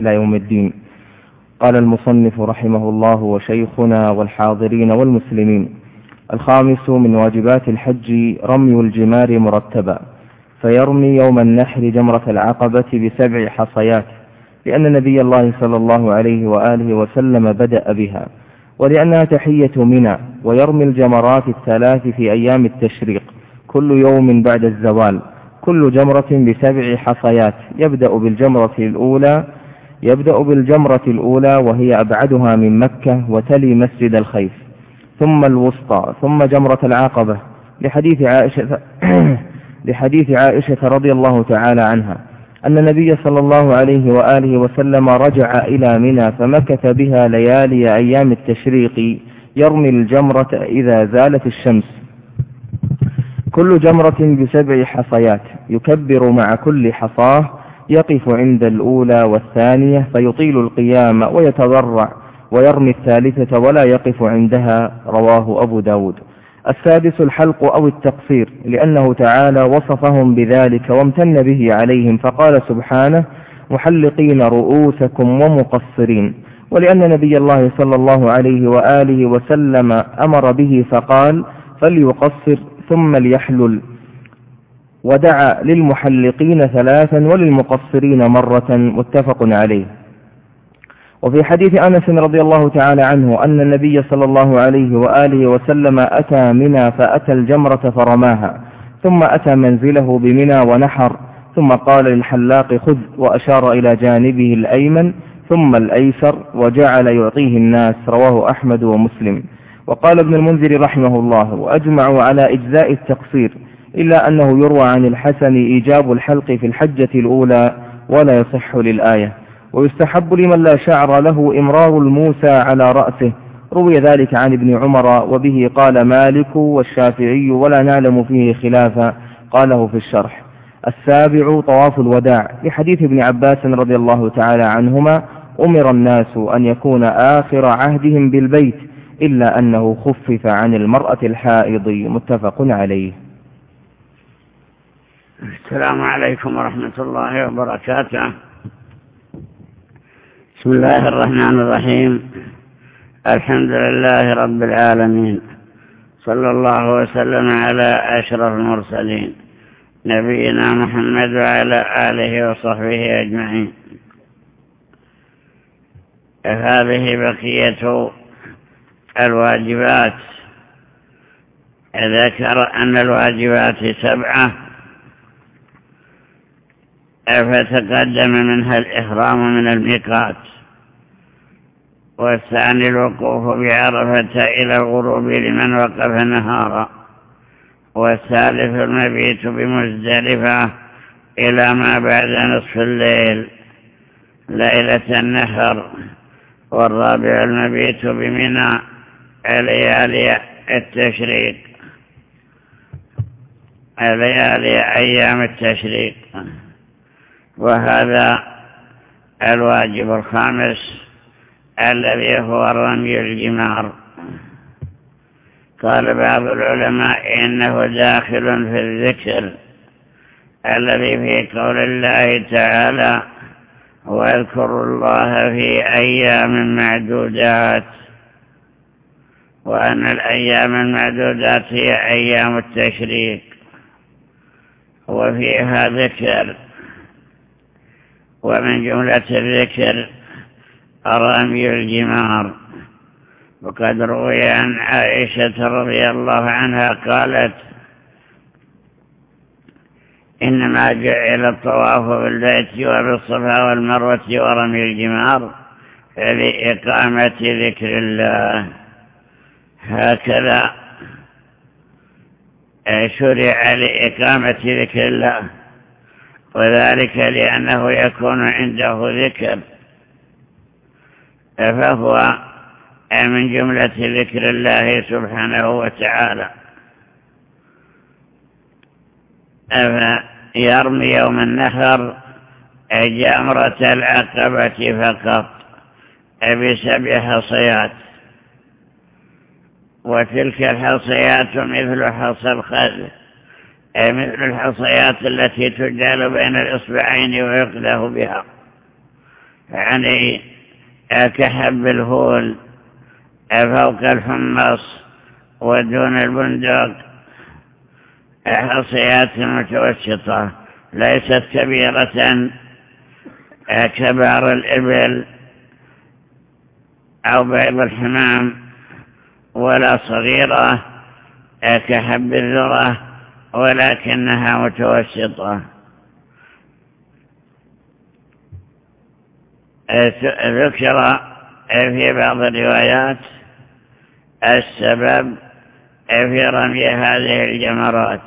إلى يوم الدين. قال المصنف رحمه الله وشيخنا والحاضرين والمسلمين الخامس من واجبات الحج رمي الجمار مرتبا فيرمي يوم النحر جمرة العقبة بسبع حصيات لأن نبي الله صلى الله عليه وآله وسلم بدأ بها ولأنها تحية منى ويرمي الجمرات الثلاث في أيام التشريق كل يوم بعد الزوال كل جمرة بسبع حصيات يبدأ بالجمرة الأولى يبدأ بالجمرة الأولى وهي أبعدها من مكة وتلي مسجد الخيف ثم الوسطى ثم جمرة العقبة لحديث عائشة لحديث عائشة رضي الله تعالى عنها أن النبي صلى الله عليه وآله وسلم رجع إلى منى فمكث بها ليالي أيام التشريق يرمي الجمرة إذا زالت الشمس. كل جمرة بسبع حصيات يكبر مع كل حصاة يقف عند الأولى والثانية فيطيل القيام ويتضرع ويرمي الثالثة ولا يقف عندها رواه أبو داود. السادس الحلق أو التقصير لأنه تعالى وصفهم بذلك وامتن به عليهم فقال سبحانه محلقين رؤوسكم ومقصرين ولأن نبي الله صلى الله عليه وآله وسلم أمر به فقال فليقصر ثم ليحلل ودعا للمحلقين ثلاثا وللمقصرين مرة متفق عليه. وفي حديث أنس رضي الله تعالى عنه أن النبي صلى الله عليه وآله وسلم أتى منى فأتى الجمرة فرماها ثم أتى منزله بمنى ونحر ثم قال للحلاق خذ وأشار إلى جانبه الأيمن ثم الأيسر وجعل يعطيه الناس رواه أحمد ومسلم. وقال ابن المنذر رحمه الله وأجمعوا على إجزاء التقصير إلا أنه يروى عن الحسن إيجاب الحلق في الحجة الأولى ولا يصح للآية. ويستحب لمن لا شعر له إمرار الموسى على رأسه. روي ذلك عن ابن عمر وبه قال مالك والشافعي ولا نعلم فيه خلافا قاله في الشرح. السابع طواف الوداع. لحديث ابن عباس رضي الله تعالى عنهما أمر الناس أن يكون آخر عهدهم بالبيت إلا أنه خفف عن المرأة الحائض. متفق عليه. السلام عليكم ورحمة الله وبركاته. بسم الله الرحمن الرحيم. الحمد لله رب العالمين. صلى الله وسلم على أشرف المرسلين. نبينا محمد وعلى آله وصحبه أجمعين. هذه بقية الواجبات. ذكر أن الواجبات سبعة. فتقدم منها الإحرام من الميقات؟ والثاني الوقوف بعرفة إلى الغروب لمن وقف نهارا والثالث المبيت بمزدلفة إلى ما بعد نصف الليل ليلة النهر. والرابع المبيت بمنى ليالي التشريق. ليالي أيام التشريق. وهذا الواجب الخامس الذي هو رمي الجمار. قال بعض العلماء إنه داخل في الذكر الذي في قول الله تعالى واذكروا الله في أيام معدودات وأن الأيام المعدودات هي أيام التشريك وفيها ذكر ومن جملة الذكر رمي الجمار. وقد روي عن عائشة رضي الله عنها قالت إنما جعل الطواف بالبيت وبالصفا والمروة ورمي الجمار لإقامة ذكر الله. هكذا شرع لإقامة ذكر الله. وذلك لأنه يكون عنده ذكر. فهو من جملة ذكر الله سبحانه وتعالى. يرمي يوم النهر جمرة العقبة فقط بسبع حصيات. وتلك الحصيات مثل حصى الخذ مثل الحصيات التي تجال بين الإصبعين ويقله بها. يعني كحب الهول فوق الحمص ودون البندق. حصيات متوسطة ليست كبيرة. كبار الإبل أو بيض الحمام ولا صغيرة. كحب الذرة. ولكنها متوسطة. ذكر في بعض الروايات السبب في رمي هذه الجمرات.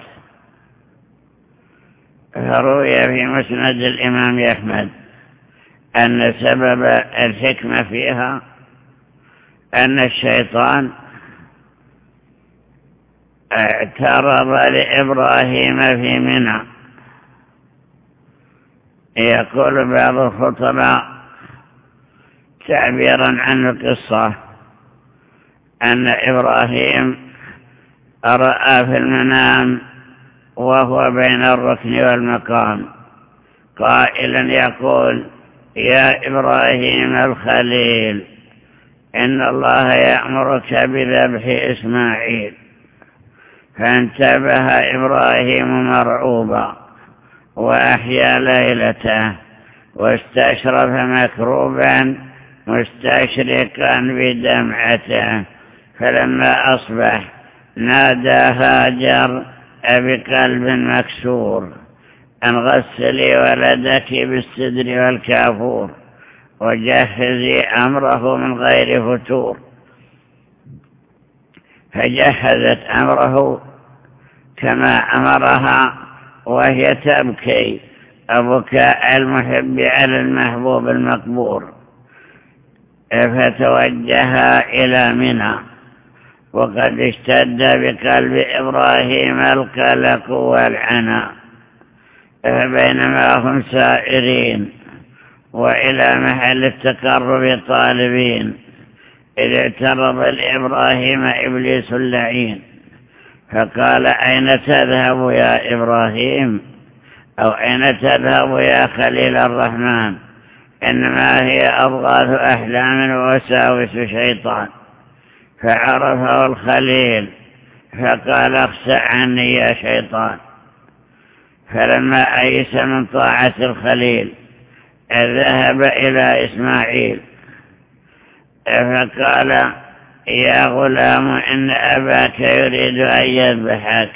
فروي في مسند الإمام أحمد أن سبب الحكمة فيها أن الشيطان اعترض لإبراهيم في منى. يقول بعض الخطباء تعبيرا عن القصة أن إبراهيم رأى في المنام وهو بين الركن والمقام. قائلا يقول يا إبراهيم الخليل إن الله يأمرك بذبح إسماعيل. فانتبه إبراهيم مرعوبا وأحيا ليلته واستشرف مكروبا مستشرقا بدمعته فلما أصبح نادى هاجر بقلب مكسور أن غسلي ولدك بالسدر والكافور وجهزي أمره من غير فتور. فجهزت أمره كما أمرها وهي تبكي أبكاء المحب على المحبوب المقبور. فتوجه إلى منى وقد اشتد بقلب إبراهيم القلق والعنى. فبينما هم سائرين وإلى محل التقرب طالبين إذ اعترض لإبراهيم إبليس اللعين. فقال أين تذهب يا إبراهيم؟ أو أين تذهب يا خليل الرحمن؟ إنما هي أضغاث أحلام وساوس شيطان. فعرفه الخليل فقال اخسع عني يا شيطان. فلما أيس من طاعة الخليل ذهب إلى إسماعيل. فقال يا غلام إن أباك يريد أن يذبحك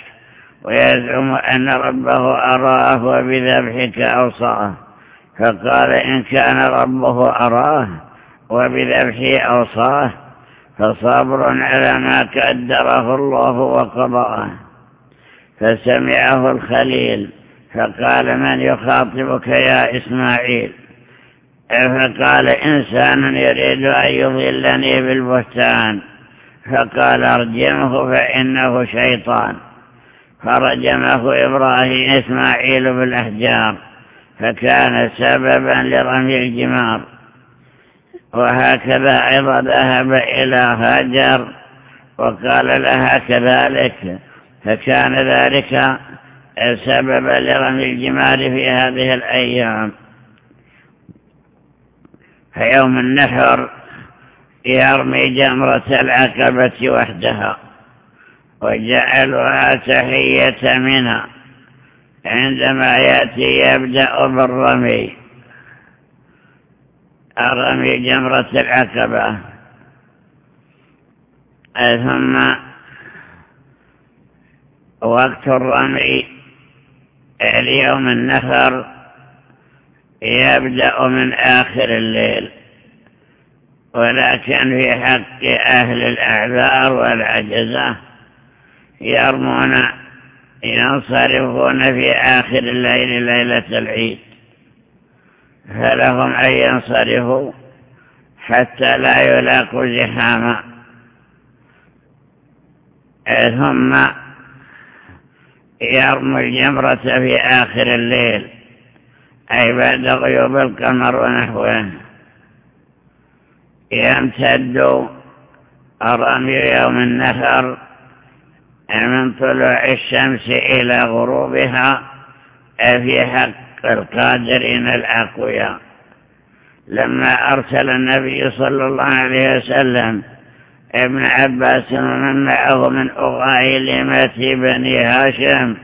ويزعم أن ربه أراه وبذبحك أوصاه. فقال إن كان ربه أراه وبذبحه أوصاه فصبر على ما قدره الله وقضاه. فسمعه الخليل فقال من يخاطبك يا إسماعيل؟ فقال إنسان يريد أن يضلني بالبهتان؟ فقال أرجمه فإنه شيطان. فرجمه إبراهيم إسماعيل بالأحجار فكان سببا لرمي الجمار. وهكذا أيضا ذهب إلى هاجر وقال لها كذلك فكان ذلك سببا لرمي الجمار في هذه الأيام. فيوم النحر يرمي جمرة العقبة وحدها وجعلها تحية منها عندما يأتي يبدأ بالرمي. الرمي جمرة العقبة. ثم وقت الرمي اليوم النفر يبدأ من آخر الليل ولكن في حق أهل الأعذار والعجزة يرمون ينصرفون في آخر الليل ليلة العيد. فلهم أن ينصرفوا حتى لا يلاقوا زحاما. ثم يرموا الجمرة في آخر الليل. أي بعد غيوب القمر ونحوه يمتد الرمي يوم النفر من طلوع الشمس إلى غروبها في حق القادرين الأقوياء. لما أرسل النبي صلى الله عليه وسلم ابن عباس ومن معه من أغايلمة بني هاشم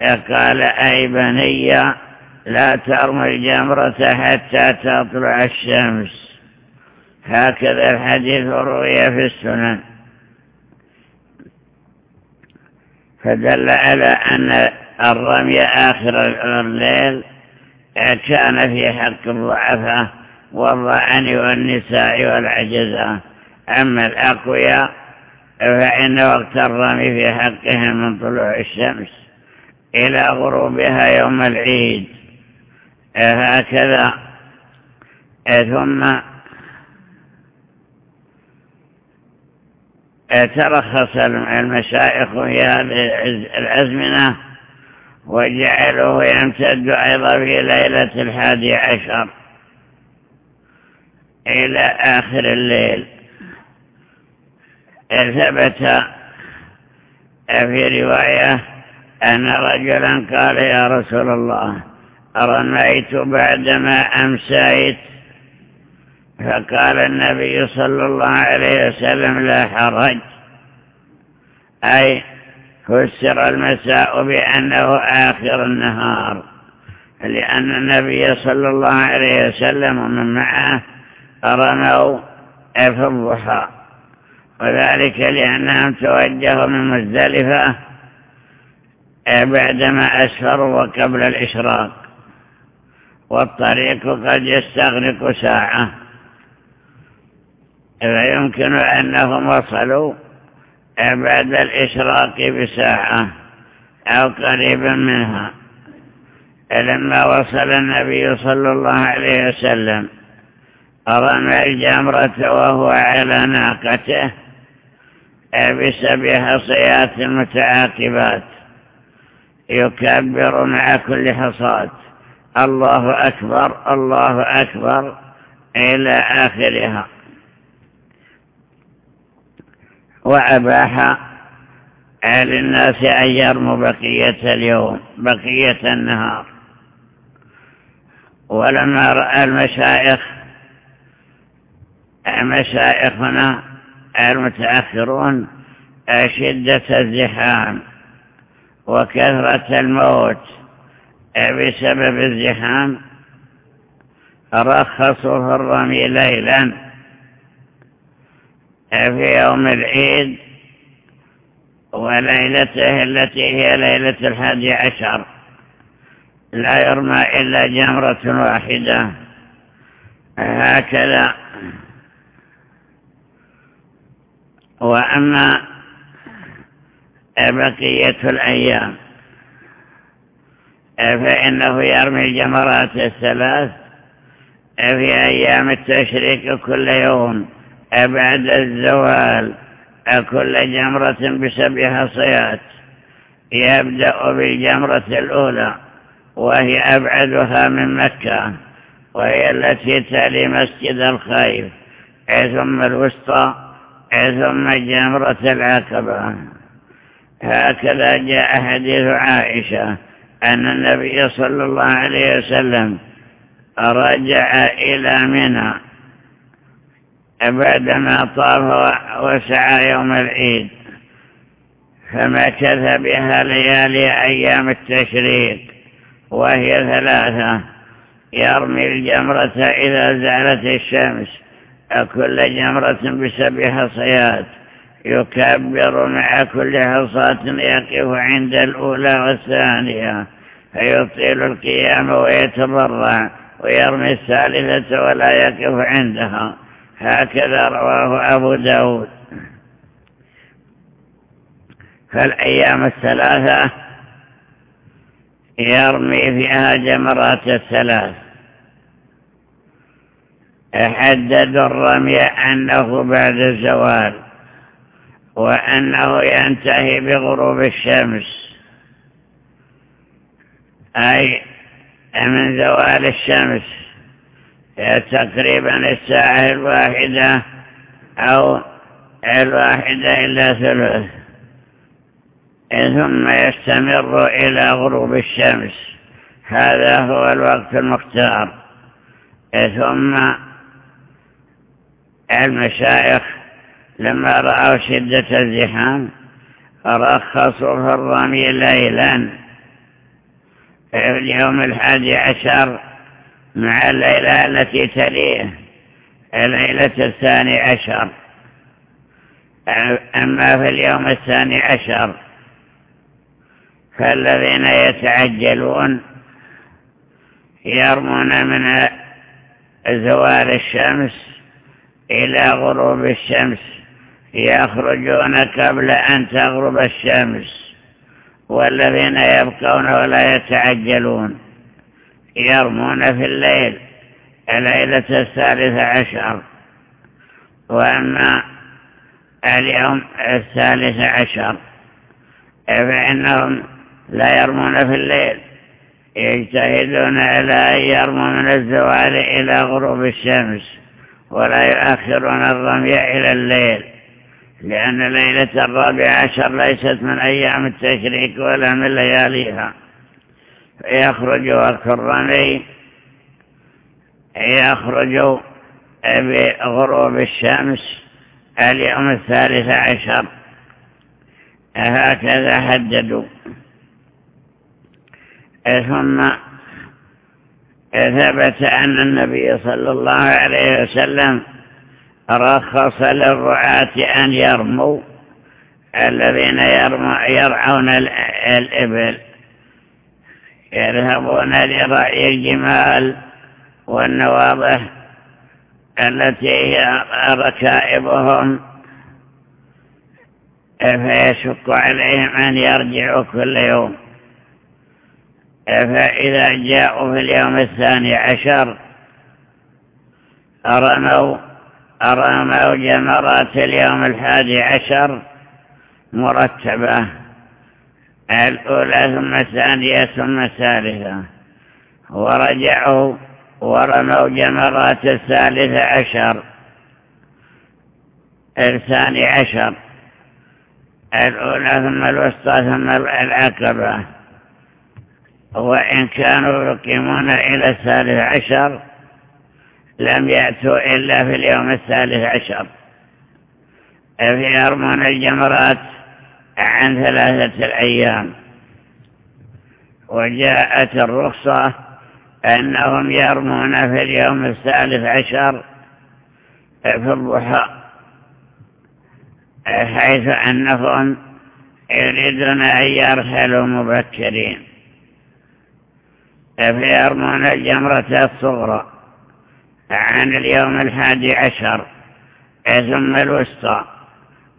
قال أي بني لا ترموا الجمرة حتى تطلع الشمس. هكذا الحديث روي في السنن. فدل على أن الرمي آخر الليل كان في حق الضعفاء والضعن والنساء والعجزة أما الأقوياء فإن وقت الرمي في حقهم من طلوع الشمس إلى غروبها يوم العيد. هكذا. ثم ترخص المشايخ في هذه الأزمنة وجعلوه يمتد أيضا في ليلة الحادي عشر إلى آخر الليل. ثبت في رواية أن رجلا قال يا رسول الله رميت بعدما أمسيت؟ فقال النبي صلى الله عليه وسلم لا حرج. أي فسر المساء بأنه آخر النهار لأن النبي صلى الله عليه وسلم ومن معه رموا في الضحى. وذلك لأنهم توجهوا من مزدلفة بعدما أسفروا وقبل الإشراق. والطريق قد يستغرق ساعة. فيمكن أنهم وصلوا بعد الإشراق بساعة أو قريبا منها. لما وصل النبي صلى الله عليه وسلم رمى الجمرة وهو على ناقته بسبع حصيات متعاقبات يكبر مع كل حصاد. الله أكبر الله أكبر إلى آخرها. وأباح للناس أن يرموا بقية اليوم بقية النهار. ولما رأى المشايخ مشايخنا المتأخرون شدة الزحام وكثرة الموت بسبب الزحام رخصوا في الرمي ليلا. في يوم العيد وليلته التي هي ليلة الحادي عشر لا يرمى إلا جمرة واحدة. هكذا. وأما بقية الأيام فإنه يرمي الجمرات الثلاث؟ في أيام التشريك كل يوم؟ بعد الزوال؟ كل جمرة بسبع حصيات؟ يبدأ بالجمرة الأولى وهي أبعدها من مكة وهي التي تلي مسجد الخيف ثم الوسطى ثم جمرة العقبة. هكذا جاء حديث عائشة. أن النبي صلى الله عليه وسلم رجع إلى منى بعدما طاف وسعى يوم العيد فمكث بها ليالي أيام التشريق وهي ثلاثة يرمي الجمرة إذا زالت الشمس كل جمرة بسبع حصيات يكبر مع كل حصاة يقف عند الأولى والثانية فيطيل القيام ويتبرع ويرمي الثالثة ولا يقف عندها. هكذا رواه أبو داود. فالأيام الثلاثة يرمي فيها جمرات الثلاث. حدد الرمي أنه بعد الزوال. وأنه ينتهي بغروب الشمس. أي من زوال الشمس. تقريبا الساعة الواحدة أو الواحدة إلا ثلث. ثم يستمر إلى غروب الشمس. هذا هو الوقت المختار. ثم المشايخ لما رأوا شدة الزحام رخصوا في الرمي ليلا. في اليوم الحادي عشر مع الليلة التي تليه الليلة الثاني عشر. أما في اليوم الثاني عشر فالذين يتعجلون يرمون من زوال الشمس إلى غروب الشمس. يخرجون قبل أن تغرب الشمس والذين يبقون ولا يتعجلون يرمون في الليل الليلة الثالثة عشر. وأما اليوم الثالث عشر فإنهم لا يرمون في الليل يجتهدون على أن يرموا من الزوال إلى غروب الشمس ولا يؤخرون الرمي إلى الليل. لأن ليلة الرابع عشر ليست من أيام التشريك ولا من لياليها. يخرج وقت الرمي يخرج بغروب الشمس اليوم الثالث عشر. هكذا حددوا ثم ثبت أن النبي صلى الله عليه وسلم رخص للرعاة أن يرموا الذين يرعون الإبل. يذهبون لرعي الجمال والنواضح التي هي ركائبهم. فيشق عليهم أن يرجعوا كل يوم. فإذا جاءوا في اليوم الثاني عشر رموا رموا جمرات اليوم الحادي عشر مرتبة. الأولى ثم الثانية ثم الثالثة. ورجعوا ورموا جمرات الثالث عشر. الثاني عشر. الأولى ثم الوسطى ثم العقبة وإن كانوا يقيمون إلى الثالث عشر لم يأتوا إلا في اليوم الثالث عشر. في يرمون الجمرات عن ثلاثة الأيام. وجاءت الرخصة أنهم يرمون في اليوم الثالث عشر في الضحى حيث أنهم يريدون أن يرحلوا مبكرين. فيرمون الجمرة الصغرى. عن اليوم الحادي عشر ثم الوسطى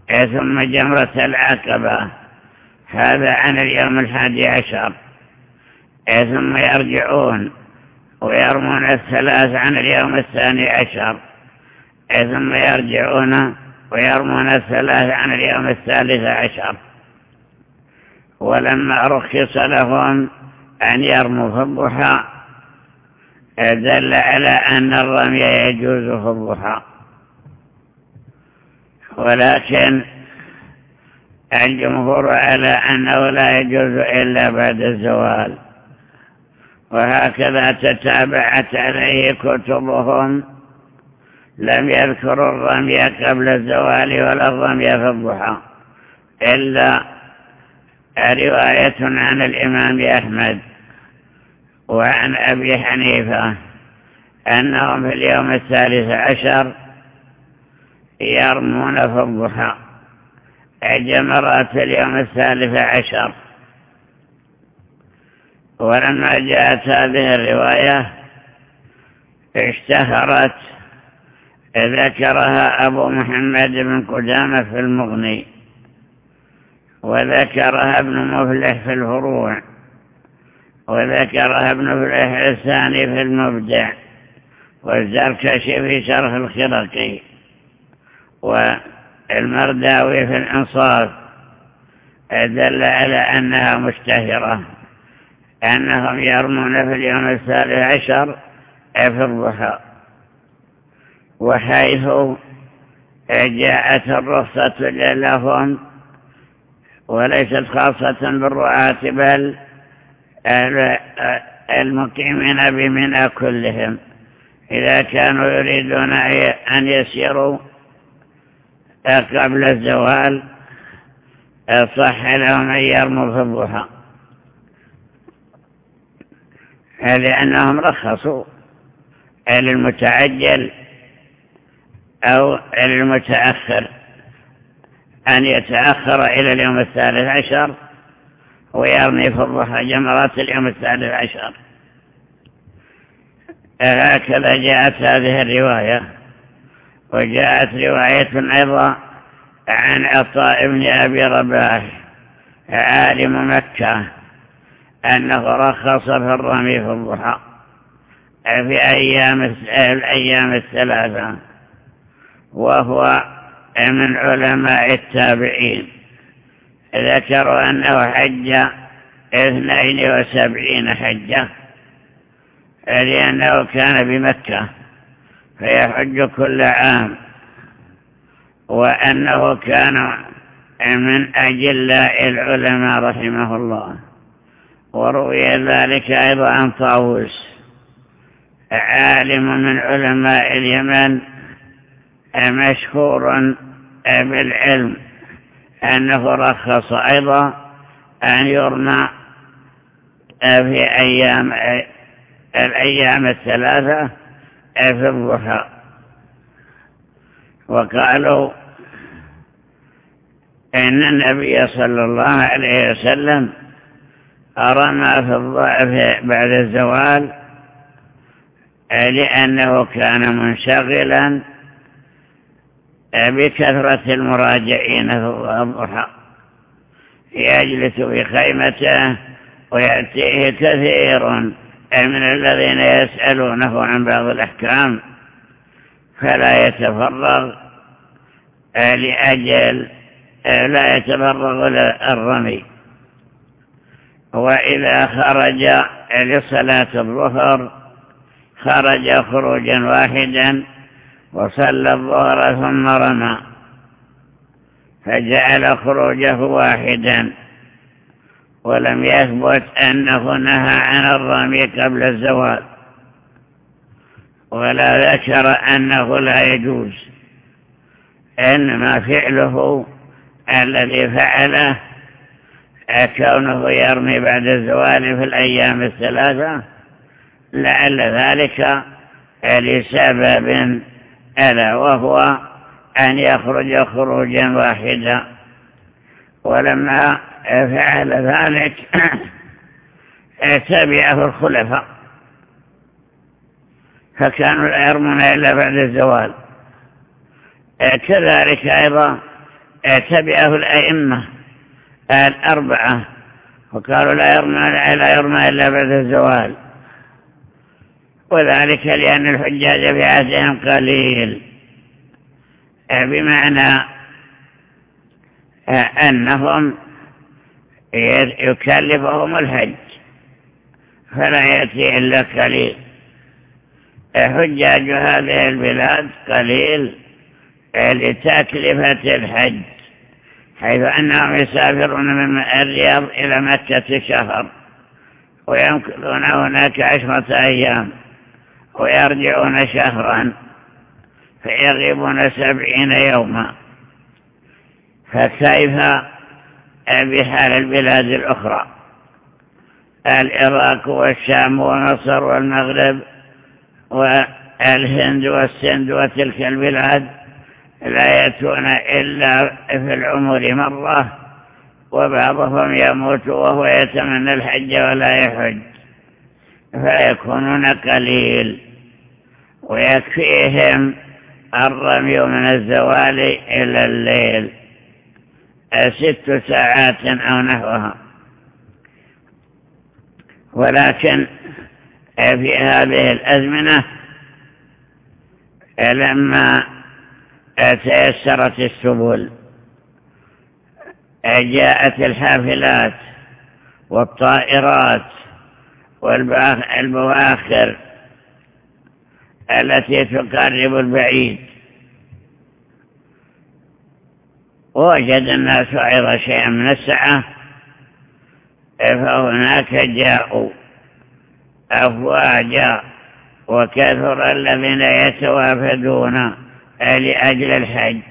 ثم جمرة العقبة. هذا عن اليوم الحادي عشر. ثم يرجعون ويرمون الثلاث عن اليوم الثاني عشر. ثم يرجعون ويرمون الثلاث عن اليوم الثالث عشر. ولما رخص لهم أن يرموا في الضحى دل على أن الرمي يجوز في الضحى. ولكن الجمهور على أنه لا يجوز إلا بعد الزوال. وهكذا تتابعت عليه كتبهم لم يذكروا الرمي قبل الزوال ولا الرمي في الضحى. إلا رواية عن الإمام أحمد. وعن أبي حنيفة أنهم في اليوم الثالث عشر يرمون في الضحى. جمرات اليوم الثالث عشر. ولما جاءت هذه الرواية اشتهرت ذكرها أبو محمد بن قدامة في المغني وذكرها ابن مفلح في الفروع. وذكرها ابن فلح الثاني في المبدع والزركشي في شرح الخرقي والمرداوي في الانصاف دل على أنها مشتهرة أنهم يرمون في اليوم الثالث عشر في الضحى. وحيث جاءت الرخصة لهم وليست خاصة بالرعاة بل المقيمين بمنى كلهم. إذا كانوا يريدون أن يسيروا قبل الزوال صح لهم أن يرموا في الضحى. لأنهم رخصوا للمتعجل أو للمتأخر أن يتأخر إلى اليوم الثالث عشر ويرمي في الضحى جمرات اليوم الثالث عشر. هكذا جاءت هذه الرواية وجاءت رواية أيضا عن عطاء بن أبي رباح عالم مكة أنه رخص في الرمي في الضحى في أيام الأيام الثلاثة وهو من علماء التابعين. ذكروا أنه حج اثنين وسبعين حجة لأنه كان بمكة فيحج كل عام وأنه كان من أجلاء العلماء رحمه الله. وروي ذلك أيضا عن طاووس عالم من علماء اليمن مشهور بالعلم. أنه رخص أيضا أن يرمى في أيام الأيام الثلاثة في الضحى. وقالوا إن النبي صلى الله عليه وسلم رمى في الضعف بعد الزوال لأنه كان منشغلا بكثرة المراجعين في الضحى يجلس في خيمته ويأتيه كثير من الذين يسألونه عن بعض الأحكام. فلا يتفرغ لأجل لا يتفرغ للرمي. وإذا خرج لصلاة الظهر خرج خروجا واحدا وصلى الظهر ثم رمى. فجعل خروجه واحدا. ولم يثبت أنه نهى عن الرمي قبل الزوال. ولا ذكر أنه لا يجوز. إنما فعله الذي فعله كونه يرمي بعد الزوال في الأيام الثلاثة. لعل ذلك لسبب ألا وهو أن يخرج خروجا واحدا. ولما فعل ذلك تبعه الخلفاء. فكانوا لا يرمون إلا بعد الزوال. كذلك أيضا تبعه الأئمة الأربعة وقالوا لا يرمى لا يرمى إلا بعد الزوال. وذلك لأن الحجاج في عهدهم قليل بمعنى أنهم يكلفهم الحج فلا يأتي إلا قليل. حجاج هذه البلاد قليل لتكلفة الحج حيث أنهم يسافرون من الرياض إلى مكة شهر ويمكثون هناك عشرة أيام. ويرجعون شهرا فيغيبون سبعين يوما. فكيف بحال البلاد الأخرى؟ العراق والشام ومصر والمغرب والهند والسند وتلك البلاد لا يأتون إلا في العمر مرة وبعضهم يموت وهو يتمنى الحج ولا يحج فيكونون قليل. ويكفيهم الرمي من الزوال إلى الليل. ست ساعات أو نحوها. ولكن في هذه الأزمنة لما تيسرت السبل جاءت الحافلات والطائرات والبواخر التي تقرب البعيد. ووجد الناس أيضا شيئا من السعة فهناك جاءوا أفواجا وكثر الذين يتوافدون لأجل الحج.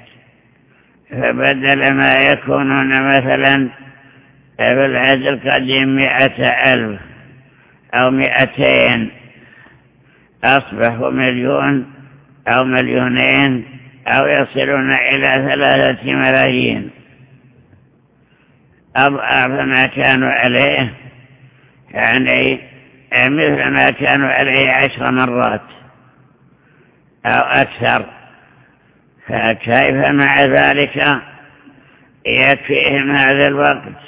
فبدل ما يكونون مثلا في العهد القديم مئة ألف أو مئتين أصبحوا مليون أو مليونين أو يصلون إلى ثلاثة ملايين. أضعاف ما كانوا عليه يعني مثل ما كانوا عليه عشر مرات أو أكثر. فكيف مع ذلك يكفيهم هذا الوقت؟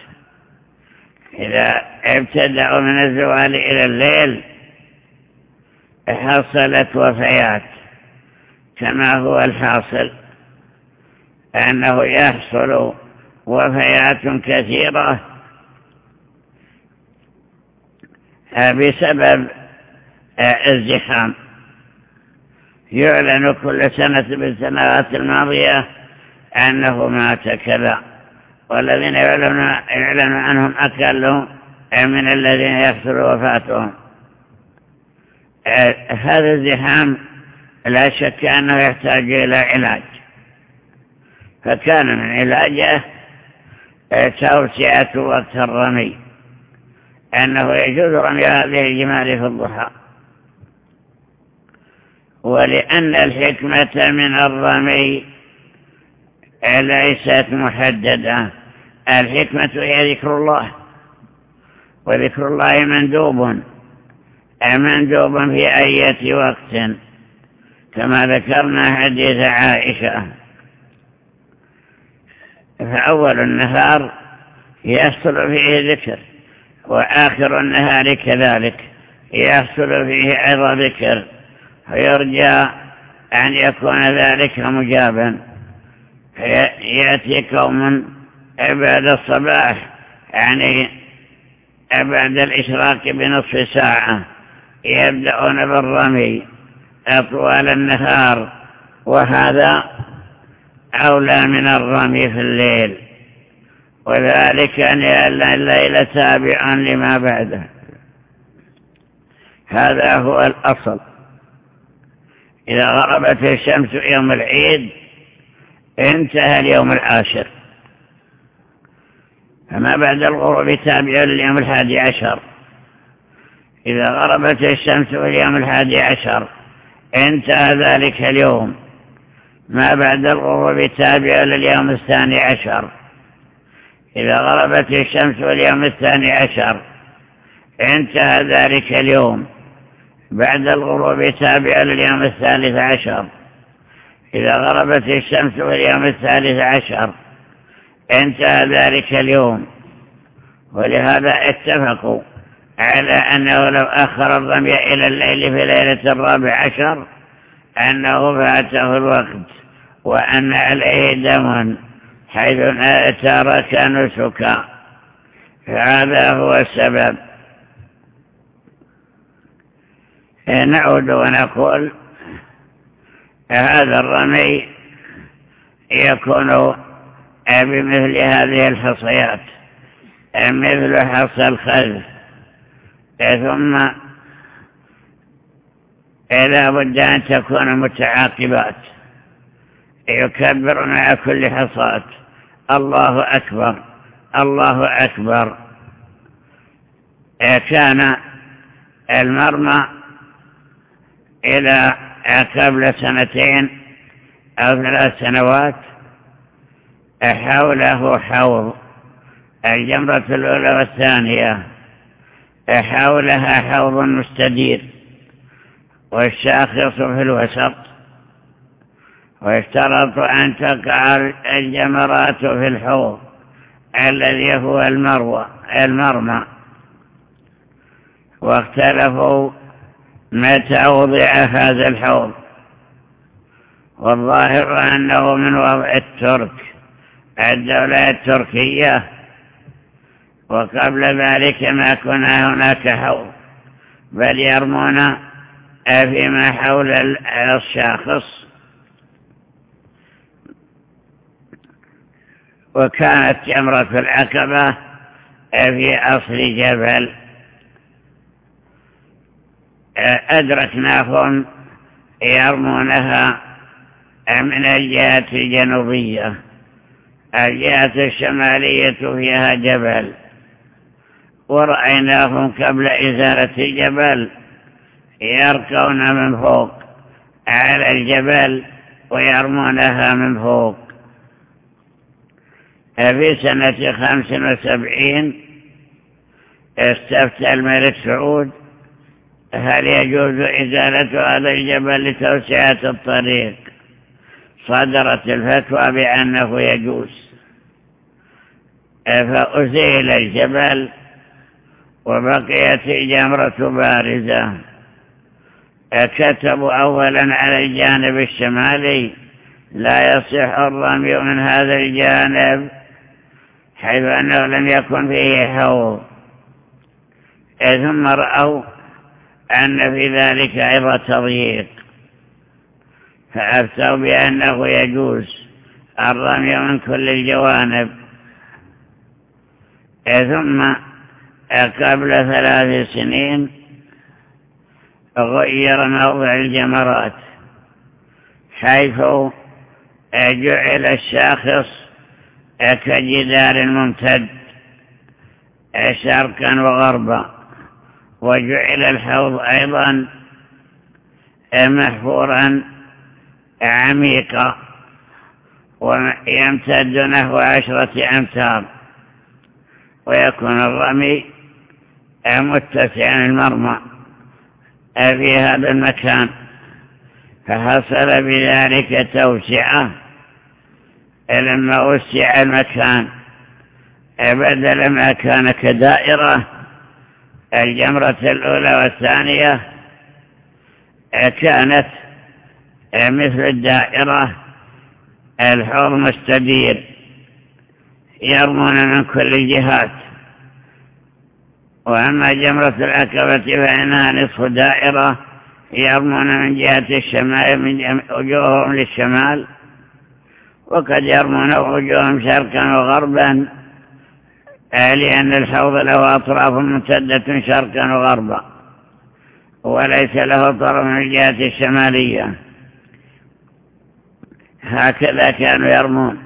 إذا ابتدأوا من الزوال إلى الليل حصلت وفيات كما هو الحاصل أنه يحصل وفيات كثيرة بسبب الزحام. يعلن كل سنة بالسنوات الماضية أنه مات كذا والذين يعلن عنهم أكلوا من الذين يحصل وفاتهم. هذا الزحام لا شك أنه يحتاج إلى علاج. فكان من علاجه توسعة وقت الرمي. أنه يجوز رمي هذه الجمال في الضحى. ولأن الحكمة من الرمي ليست محددة. الحكمة هي ذكر الله. وذكر الله مندوب. مندوب في أية وقت كما ذكرنا حديث عائشة. فأول النهار يحصل فيه ذكر وآخر النهار كذلك يحصل فيه أيضا ذكر. فيرجى أن يكون ذلك مجابا. يأتي قوم بعد الصباح يعني بعد الإشراق بنصف ساعة. يبدأون بالرمي أطوال النهار وهذا أولى من الرمي في الليل. وذلك أن الليل تابع لما بعده. هذا هو الأصل. إذا غربت الشمس يوم العيد انتهى اليوم العاشر. فما بعد الغروب تابع لليوم الحادي عشر. إذا غربت الشمس في اليوم الحادي عشر انتهى ذلك اليوم. ما بعد الغروب تابع لليوم الثاني عشر. إذا غربت الشمس اليوم الثاني عشر انتهى ذلك اليوم. بعد الغروب تابع لليوم الثالث عشر. إذا غربت الشمس اليوم الثالث عشر انتهى ذلك اليوم. ولهذا اتفقوا. على أنه لو أخر الرمي إلى الليل في ليلة الرابع عشر أنه فاته الوقت وأن عليه دم حيث ترك نسكا فهذا هو السبب. نعود ونقول هذا الرمي يكون بمثل هذه الحصيات مثل حصى الخلف ثم لا بد أن تكون متعاقبات يكبر مع كل حصات الله أكبر الله أكبر. كان المرمى إلى قبل سنتين أو ثلاث سنوات حوله حوض الجمرة الأولى والثانية. حولها حوض مستدير. والشاخص في الوسط. واشترط أن تقع الجمرات في الحوض الذي هو المروى المرمى. واختلفوا متى وضع هذا الحوض. والظاهر أنه من وضع الترك الدولة التركية. وقبل ذلك ما كنا هناك حوض بل يرمون فيما حول الشاخص. وكانت جمرة العقبة في أصل جبل. أدركناهم يرمونها من الجهة الجنوبية. الجهة الشمالية فيها جبل. ورأيناهم قبل إزالة الجبل يركون من فوق على الجبل ويرمونها من فوق. في سنة خمس وسبعين استفتى الملك سعود هل يجوز إزالة هذا الجبل لتوسعة الطريق؟ صدرت الفتوى بأنه يجوز. فأزيل الجبل وبقيت الجمرة بارزة كتبوا أولا على الجانب الشمالي لا يصح الرمي من هذا الجانب حيث أنه لم يكن فيه حوض. ثم رأوا أن في ذلك عبرة تضييق. فأفتوا بأنه يجوز الرمي من كل الجوانب. ثم قبل ثلاث سنين غير موضع الجمرات حيث جعل الشاخص كجدار ممتد شرقا وغربا وجعل الحوض أيضا محفورا عميقا ويمتد نحو عشرة أمتار ويكون الرمي متسعا المرمى. في هذا المكان. فحصل بذلك توسعة. لما وسع المكان. بدل ما كان كدائرة. الجمرة الأولى والثانية. كانت مثل الدائرة. الحور مستدير. يرمون من كل الجهات وأما جمرة العكبة فإنها نصف دائرة يرمون من جهة الشمال من وجوههم للشمال وقد يرمون وجوههم شرقا وغربا لأن الحوض له أطراف ممتدة شرقا وغربا وليس له طرف من الجهة الشمالية. هكذا كانوا يرمون.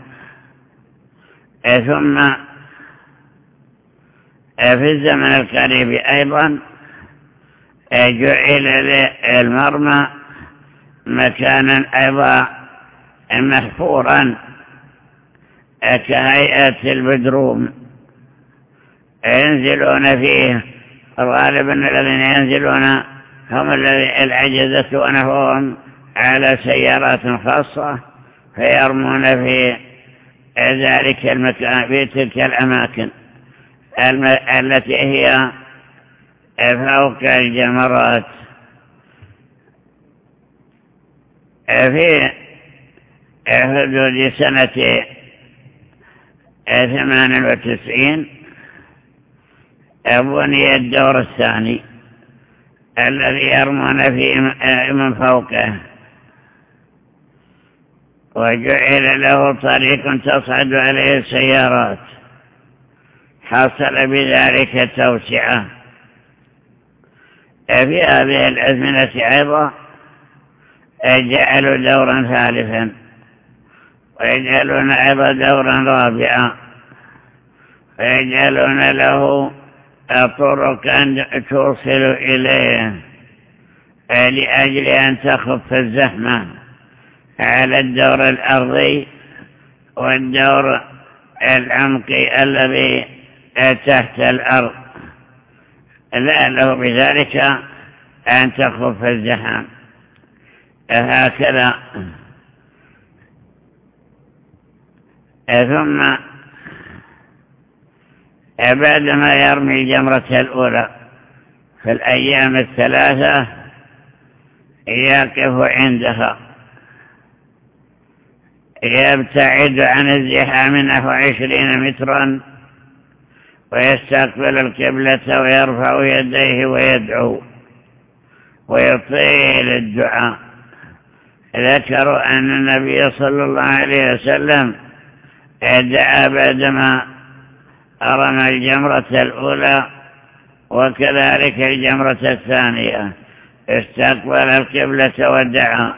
ثم في الزمن القريب أيضا جعل للمرمى مكانا أيضا محفورا كهيئة البدروم. ينزلون فيه غالبا الذين ينزلون هم العجزة ونحوهم على سيارات خاصة فيرمون في ذلك المكان في تلك الأماكن. التي هي فوق الجمرات. في حدود سنة ثمان وتسعين بني الدور الثاني الذي يرمون فيه من فوقه. وجعل له طريق تصعد عليه السيارات. حصل بذلك توسعة. في هذه الأزمنة أيضا جعلوا دورا ثالثا ويجعلون أيضا دورا رابعا ويجعلون له طرقا توصل إليه لأجل أن تخف الزحمة على الدور الأرضي والدور العمقي الذي تحت الأرض. لأنه بذلك أن تخف الزحام هكذا. ثم بعدما يرمي الجمرة الأولى في الأيام الثلاثة يقف عندها. يبتعد عن الزحام نحو عشرين مترا. ويستقبل القبلة ويرفع يديه ويدعو ويطيل الدعاء ذكروا أن النبي صلى الله عليه وسلم دعا بعدما رمى الجمرة الأولى وكذلك الجمرة الثانية. استقبل القبلة ودعا.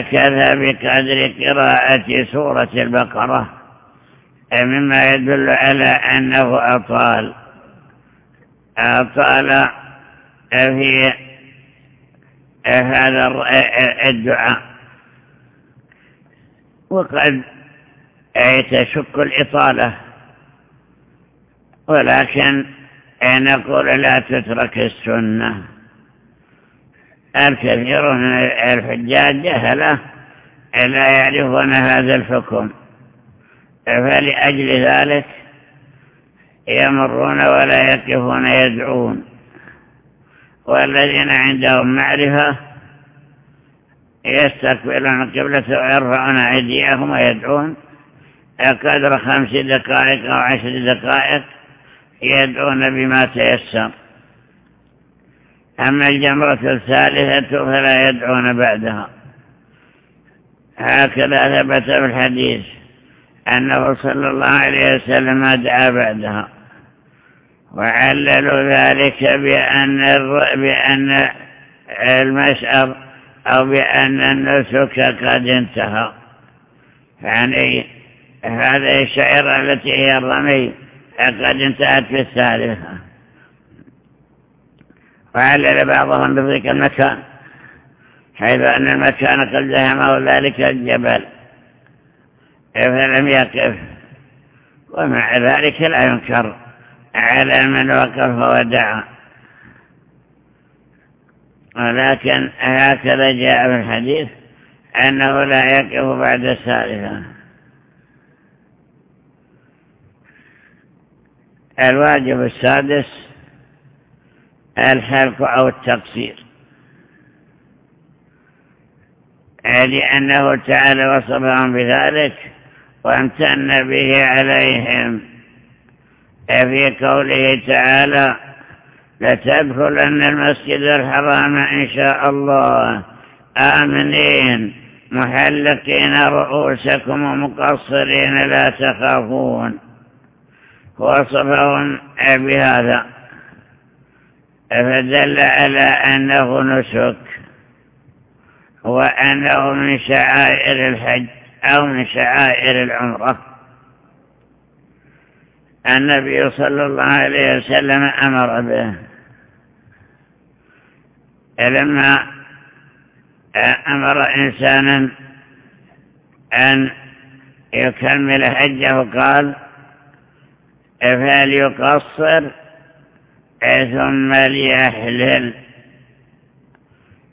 كذا بقدر قراءة سورة البقرة. مما يدل على أنه أطال. أطال في هذا الدعاء. وقد تشك الإطالة. ولكن نقول لا تترك السنة. الكثير من الحجاج جهلة لا يعرفون هذا الحكم. فلأجل ذلك يمرون ولا يقفون يدعون. والذين عندهم معرفة يستقبلون القبلة ويرفعون أيديهم ويدعون. قدر خمس دقائق أو عشر دقائق يدعون بما تيسر. أما الجمرة الثالثة فلا يدعون بعدها. هكذا ثبت في الحديث. أنه صلى الله عليه وسلم دعا بعدها. وعللوا ذلك بأن, بأن المشعر أو بأن النسك قد انتهى. يعني هذه الشعر التي هي الرمي قد انتهت في الثالثة. وعلل بعضهم بضيق المكان حيث أن المكان قد زهمه ذلك الجبل. فلم يقف. ومع ذلك لا ينكر على من وقف ودعا. ولكن هكذا جاء في الحديث أنه لا يقف بعد الثالثة الواجب السادس الحلق أو التقصير. لأنه تعالى وصفهم بذلك وامتن به عليهم. في قوله تعالى لتدخلن المسجد الحرام إن شاء الله. آمنين محلقين رؤوسكم ومقصرين لا تخافون. وصفهم بهذا. فدل على أنه نسك وأنه من شعائر الحج. أو من شعائر العمرة. النبي صلى الله عليه وسلم أمر به. لما أمر إنسانا أن يكمل حجه قال فليقصر ثم ليحلل.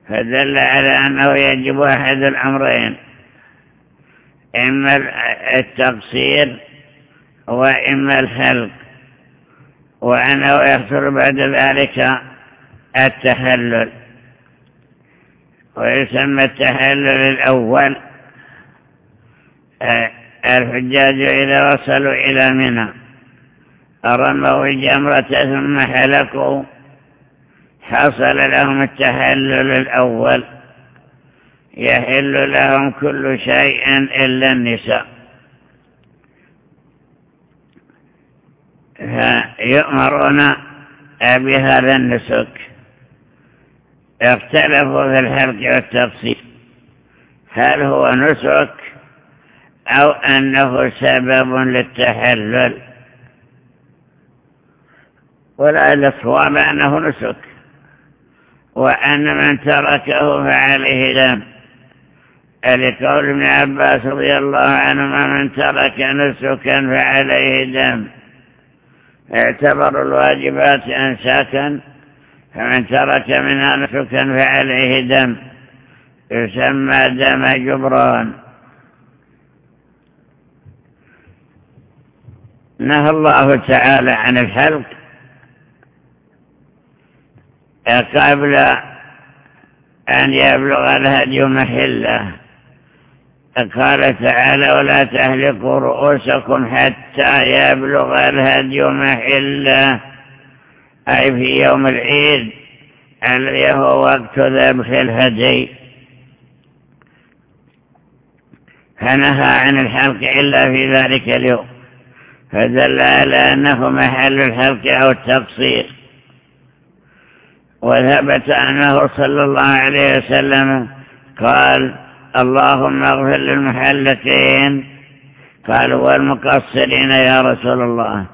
فدل على أنه يجب أحد الأمرين إما التقصير وإما الخلق. وأنه يحصل بعد ذلك التحلل ويسمى التحلل الأول الحجاج إذا وصلوا إلى منى رموا الجمرة ثم حلقوا حصل لهم التحلل الأول. يحل لهم كل شيء إلا النساء. فيؤمرون بهذا النسك. اختلفوا في الحلق والتفصيل. هل هو نسك أو أنه سبب للتحلل؟ ولا الصواب أنه نسك وأن من تركه فعليه دم لقول ابن عباس رضي الله عنهما من ترك نسكا فعليه دم اعتبر الواجبات أنساكا فمن ترك منها نسكا فعليه دم يسمى دم جبران. نهى الله تعالى عن الحلق قبل أن يبلغ الهدي محله. قال تعالى ولا تهلكوا رؤوسكم حتى يبلغ الهدي محله أي في يوم العيد الذي هو وقت ذبح الهدي. فنهى عن الحلق إلا في ذلك اليوم. فدل على أنه محل الحلق أو التقصير. وثبت أنه صلى الله عليه وسلم قال اللهم اغفر للمحلقين قالوا والمقصرين يا رسول الله.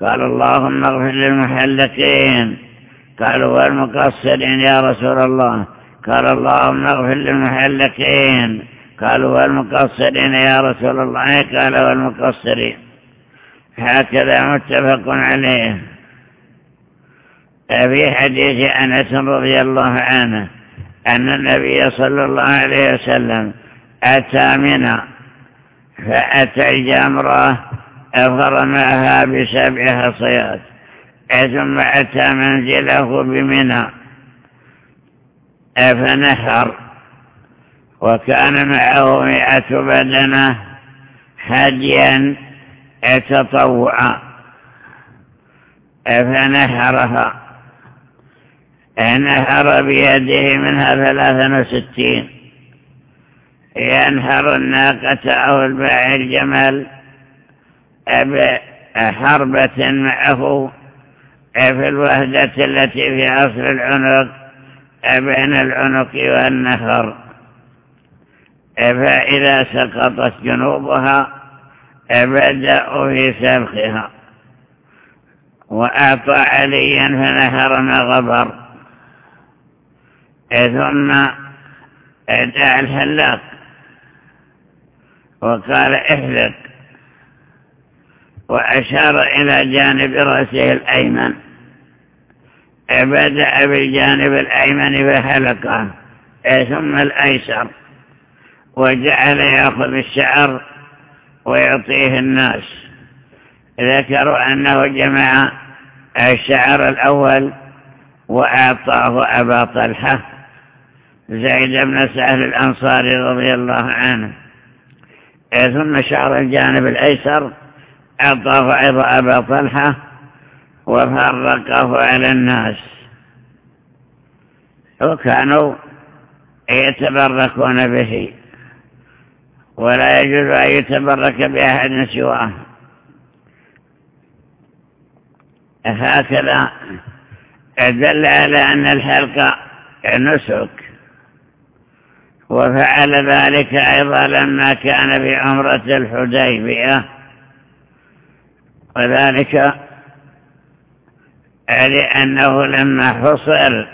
قال اللهم اغفر للمحلقين قالوا والمقصرين يا رسول الله. قال اللهم اغفر للمحلقين قالوا والمقصرين يا رسول الله. قال والمقصرين؟ هكذا متفق عليه. في حديث أنس رضي الله عنه أن النبي صلى الله عليه وسلم أتى منا فأتى الجمرة فرماها بسبع حصيات ثم أتى منزله بمنى فنحر وكان معه مئة بدنة هديا تطوعا فنحرها. نحر بيده منها ثلاثا وستين. ينحر الناقة أو الباع الجمل حربة معه في الوهدة التي في أصل العنق بين العنق والنهر. فإذا سقطت جنوبها بدأوا في سلخها. وأعطى عليا فنهر ما غبر. ثم دعا الحلاق وقال احلق وأشار إلى جانب رأسه الأيمن. بدأ بالجانب الأيمن فحلقه ثم الأيسر وجعل يأخذ الشعر ويعطيه الناس. ذكروا أنه جمع الشعر الأول وأعطاه أبا طلحة زيد بن سهل الأنصاري رضي الله عنه. ثم شعر الجانب الأيسر أعطاه أيضا أبا طلحة وفرقه على الناس. وكانوا يتبركون به ولا يجوز أن يتبرك بأحد سواه. هكذا دل على أن الحلق نسك. وفعل ذلك أيضا لما كان في عمرة الحديبية. وذلك لأنه لما حصل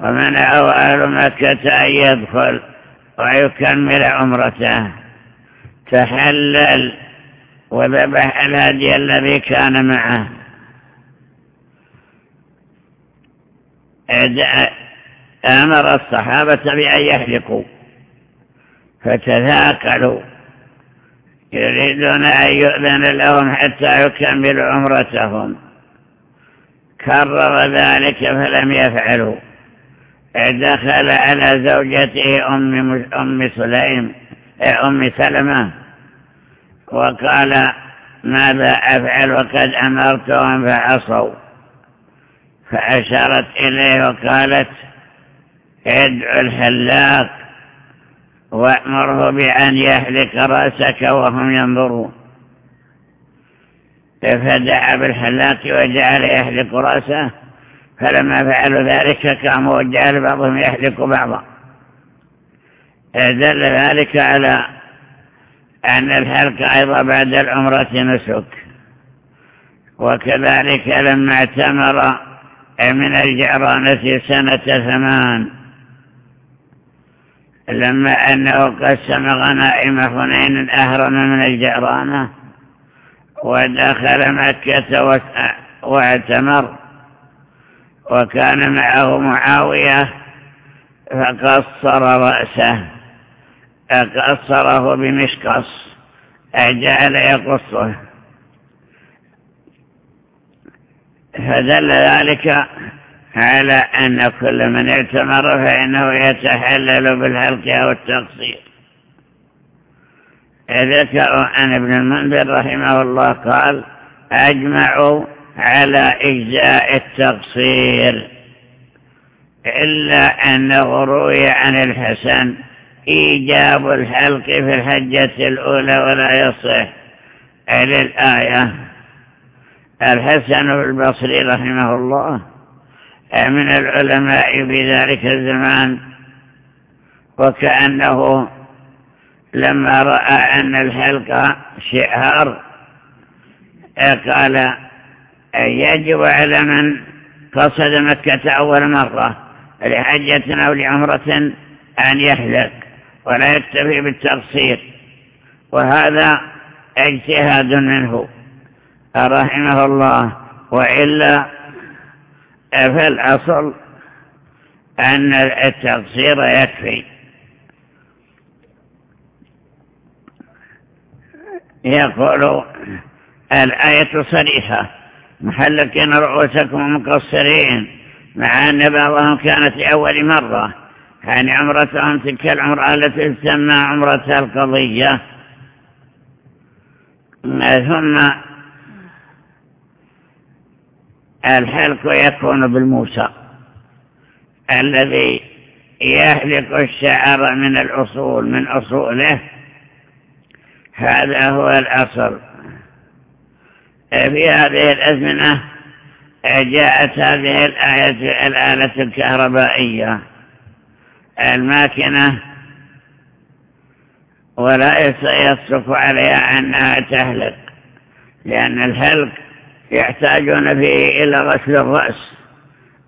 ومنعه أهل مكة أن يدخل ويكمل عمرته تحلل وذبح الهدي الذي كان معه. أمر الصحابة بأن يحلقوا فتذاكروا. يريدون أن يؤذن لهم حتى يكملوا عمرتهم. كرر ذلك فلم يفعلوا. دخل على زوجته أم, أم سليم أم سلمة وقال ماذا أفعل؟ وقد أمرتهم فعصوا. فأشارت إليه وقالت ادعو الحلاق وأمره بأن يحلق رأسك وهم ينظرون. فدعا بالحلاق وجعل يحلق رأسه؟ فلما فعلوا ذلك قاموا وجعل بعضهم يحلق بعضا. دل ذلك على أن الحلق أيضا بعد العمرة نسك. وكذلك لما اعتمر من الجعرانة سنة ثمان لما أنه قسم غنائم حنين أهرم من الجعرانة ودخل مكة واعتمر وكان معه معاوية فقصر رأسه قصره بمشقص جعل يقصه. فدل ذلك على أن كل من اعتمر فإنه يتحلل بالحلق أو التقصير. ذكر عن ابن المنذر رحمه الله قال أجمعوا على إجزاء التقصير إلا أنه روي عن الحسن إيجاب الحلق في الحجة الأولى ولا يصح. للآية الحسن البصري رحمه الله من العلماء في ذلك الزمان وكأنه لما رأى أن الحلقة شعار قال يجب على من قصد مكة أول مرة لحجة أو لعمرة أن يحلق ولا يكتفي بالتقصير. وهذا اجتهاد منه. رحمه الله. وإلا فالأصل أن التقصير يكفي. يقول الآية صريحة محلقين رؤوسكم مقصرين مع أن بعضهم كانت لأول مرة. يعني عمرتهم تلك العمرة التي تسمى عمرة القضية. ثم الحلق يكون بالموسى الذي يحلق الشعر من الأصول من أصوله. هذا هو الأصل. في هذه الأزمنة جاءت هذه الآية الآلة الكهربائية. الماكنة ولا يصرف عليها أنها تهلك لأن الهلك يحتاجون فيه إلى غسل الرأس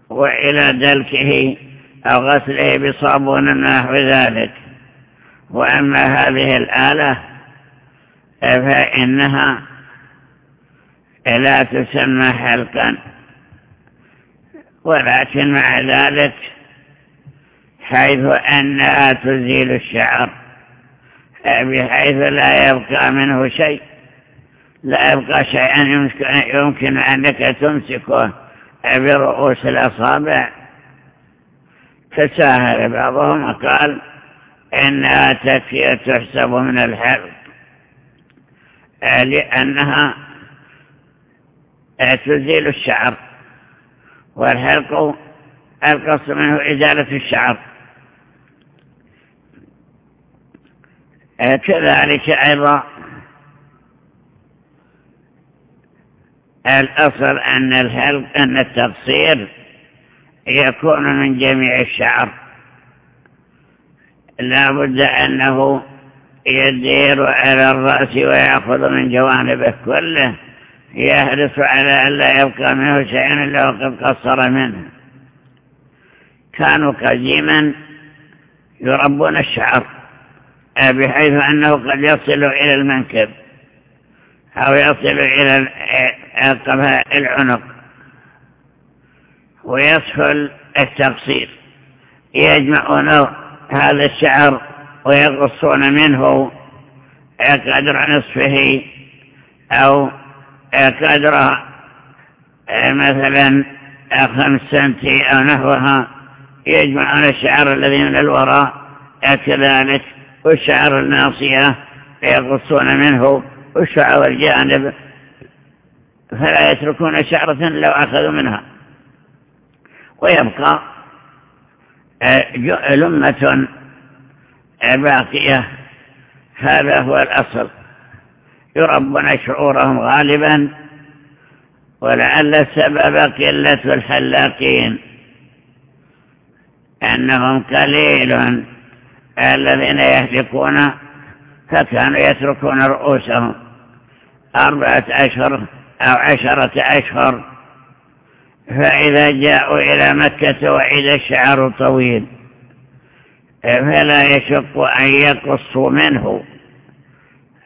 وإلى دلكه أو غسله بصابون نحو ذلك. وأما هذه الآلة فإنها لا تسمى حلقا ولكن مع ذلك حيث أنها تزيل الشعر بحيث لا يبقى منه شيء. لا يبقى شيئا يمكن أنك تمسكه. برؤوس الأصابع تساهل بعضهم وقال إنها تكفي تحسب من الحلق لأنها تزيل الشعر والحلق القصد منه إزالة الشعر. كذلك أيضا الأصل أن الحلق أن التقصير يكون من جميع الشعر. لا بد أنه يدير على الرأس ويأخذ من جوانبه كله يحرص على أن لا يبقى منه شيء إلا وقد قصر منه. كانوا قديما يربون الشعر بحيث أنه قد يصل إلى المنكب. أو يصل إلى العنق. ويسهل التقصير. يجمعون هذا الشعر ويقصون منه قدر نصفه أو قدر مثلا خمس سنتي أو نحوها. يجمعون الشعر الذي من الوراء كذلك والشعر الناصية يقصون منه والشعر الجانب فلا يتركون شعرة لو أخذوا منها. ويبقى لمة باقية. هذا هو الأصل. يربون شعورهم غالبا ولعل السبب قلة الحلاقين أنهم قليل الذين يهلكون فكانوا يتركون رؤوسهم. أربعة أشهر أو عشرة أشهر فإذا جاءوا إلى مكة وإذا الشعر طويل فلا يشق أن يقصوا منه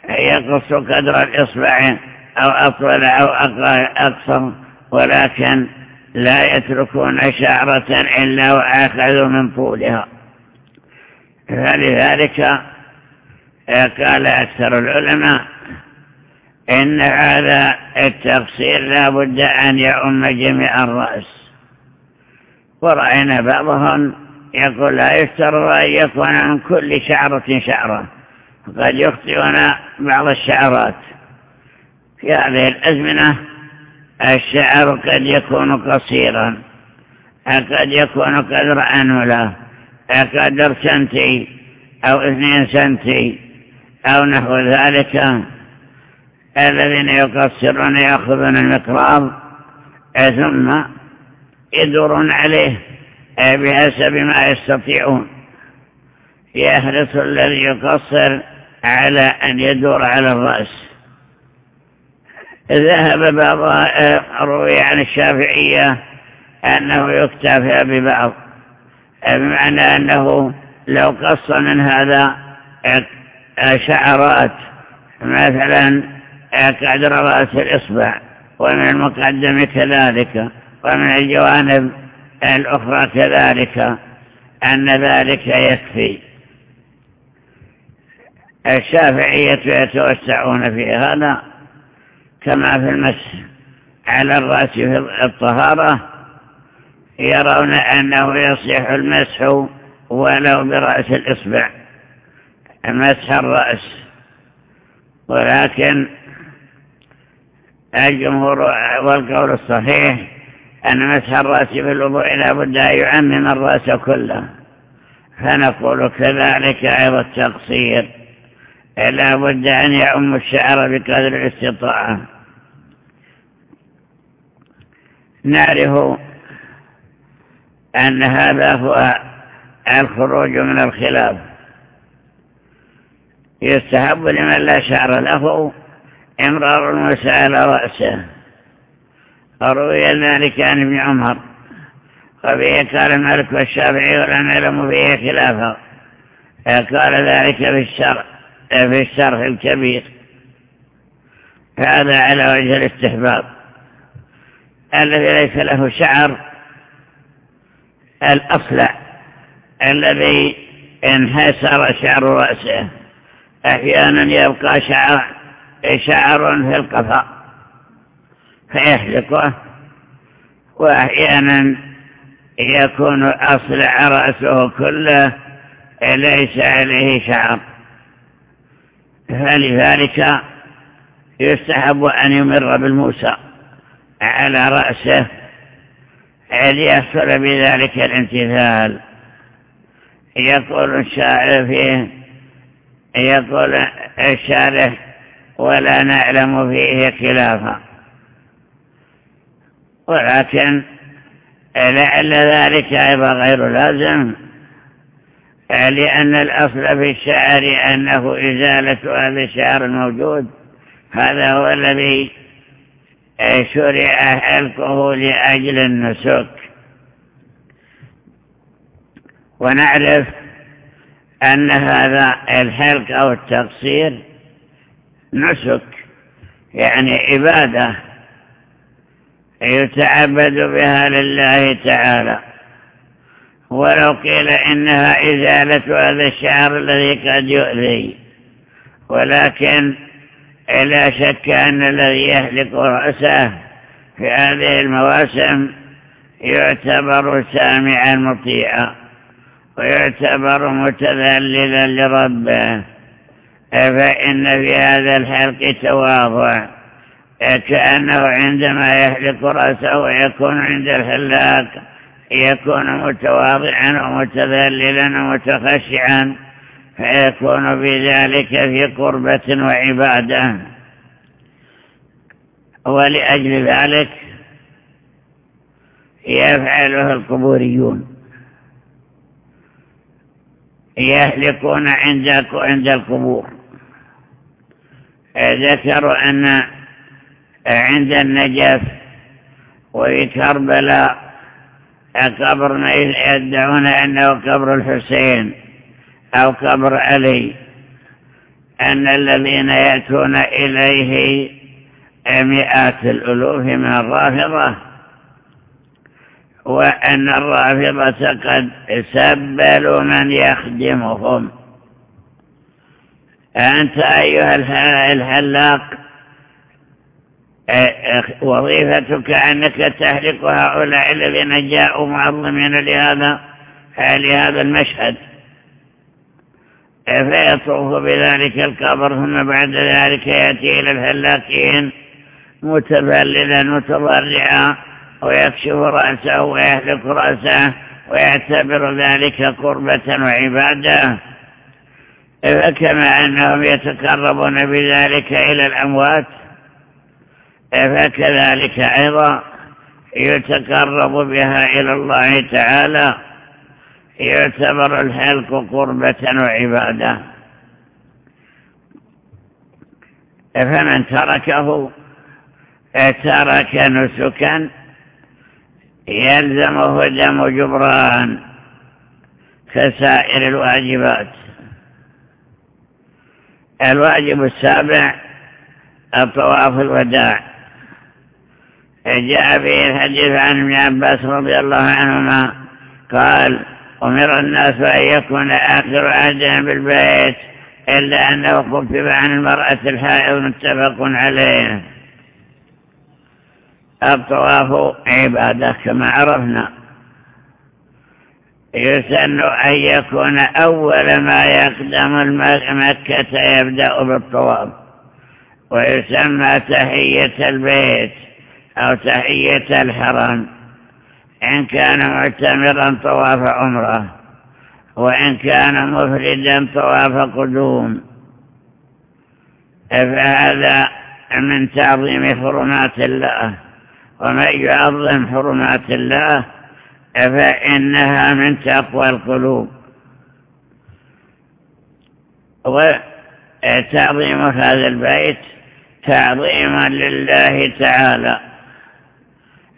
يقص قدر الإصبع أو أطول أو أقصر ولكن لا يتركون شعرة إلا وأخذوا من طولها. فلذلك قال أكثر العلماء إن هذا التقصير لا بد أن يؤم جميع الرأس. ورأينا بعضهم يقول لا يفترض أن يكون من كل شعرة شعرة. قد يخطئون بعض الشعرات. في هذه الأزمنة الشعر قد يكون قصيرا قد يكون قدر أنولة قدر سنتي أو اثنين سنتي أو نحو ذلك. الذين يقصرون يأخذون المقراض ثم يدورون عليه بحسب ما يستطيعون. يحرص الذي يقصر على أن يدور على الرأس. ذهب بعض روي عن الشافعية أنه يكتفى ببعض. بمعنى أنه لو قص من هذا شعرات مثلا قدر رأس الإصبع ومن المقدم كذلك ومن الجوانب الأخرى كذلك أن ذلك يكفي. الشافعية يتوسعون في هذا كما في المسح. على الرأس في الطهارة يرون أنه يصيح المسح ولو برأس الإصبع مسح الرأس. ولكن الجمهور والقول الصحيح أن مسح الرأس في الوضوء لا بد أن يعمم الرأس كله. فنقول كذلك أيضا التقصير. لا بد أن يعم الشعر بقدر الاستطاعة. نعرف أن هذا هو الخروج من الخلاف. يستحب لمن لا شعر له امرار المسألة رأسه. روي ذلك عن ابن عمر. وفيه قال الملك والشافعي ولا نعلم فيه خلافا قال ذلك في الشرح في الشرح الكبير. هذا على وجه الاستحباب. الذي ليس له شعر الأصلع الذي انحسر شعر رأسه. أحيانا يبقى شعر, شعر في القفا فيحلقه وأحيانا يكون أصلع رأسه كله ليس عليه شعر فلذلك يستحب أن يمر بالموسى على رأسه ليحصل بذلك الامتثال يقول الشاعر فيه يقول الشارح ولا نعلم فيه خلافا. ولكن لعل ذلك أيضا غير لازم لأن الأصل في الشعر أنه إزالة هذا الشعر الموجود. هذا هو الذي شرع حلقه لأجل النسك. ونعرف أن هذا الحلق أو التقصير نسك. يعني عبادة يتعبد بها لله تعالى. ولو قيل إنها إزالة هذا الشعر الذي قد يؤذي. ولكن لا شك أن الذي يهلك رأسه في هذه المواسم يعتبر سامعا مطيعا. ويعتبر متذللا لربه. فإن في هذا الحلق تواضع؟ كأنه عندما يحلق رأسه ويكون عند الحلاق يكون متواضعا ومتذللا ومتخشعا فيكون بذلك في قربة وعبادة. ولأجل ذلك يفعله القبوريون. يهلكون عند عند القبور. ذكروا أن عند النجف وفي كربلاء قبر يدعون أنه قبر الحسين أو قبر علي أن الذين يأتون إليه مئات الألوف من الرافضة وأن الرافضة قد سبلوا من يخدمهم. أنت أيها الحلاق وظيفتك أنك تحرق هؤلاء الذين جاءوا معظمين لهذا لهذا المشهد. فيطوف بذلك القبر ثم بعد ذلك يأتي إلى الهلاكين متفللا متضرعا ويكشف رأسه ويهلك رأسه ويعتبر ذلك قربة وعبادة؟ فكما أنهم يتقربون بذلك إلى الأموات فكذلك أيضا يتقرب بها إلى الله تعالى يعتبر الحلق قربة وعبادة. فمن تركه ترك نسكا يلزمه دم جبران كسائر الواجبات. الواجب السابع الطواف الوداع. جاء فيه الحديث عن ابن عباس رضي الله عنهما قال أمر الناس أن يكون آخر عهدهم بالبيت إلا أنه خفف عن المرأة الحائض متفق عليه. الطواف عبادة كما عرفنا. يسن أن يكون أول ما يقدم مكة يبدأ بالطواف. ويسمى تحية البيت أو تحية الحرم. إن كان معتمرا طواف عمرة. وإن كان مفردا طواف قدوم. فهذا من تعظيم حرمات الله. ومن يعظم حرمات الله فإنها من تقوى القلوب. وتعظيم هذا البيت تعظيما لله تعالى.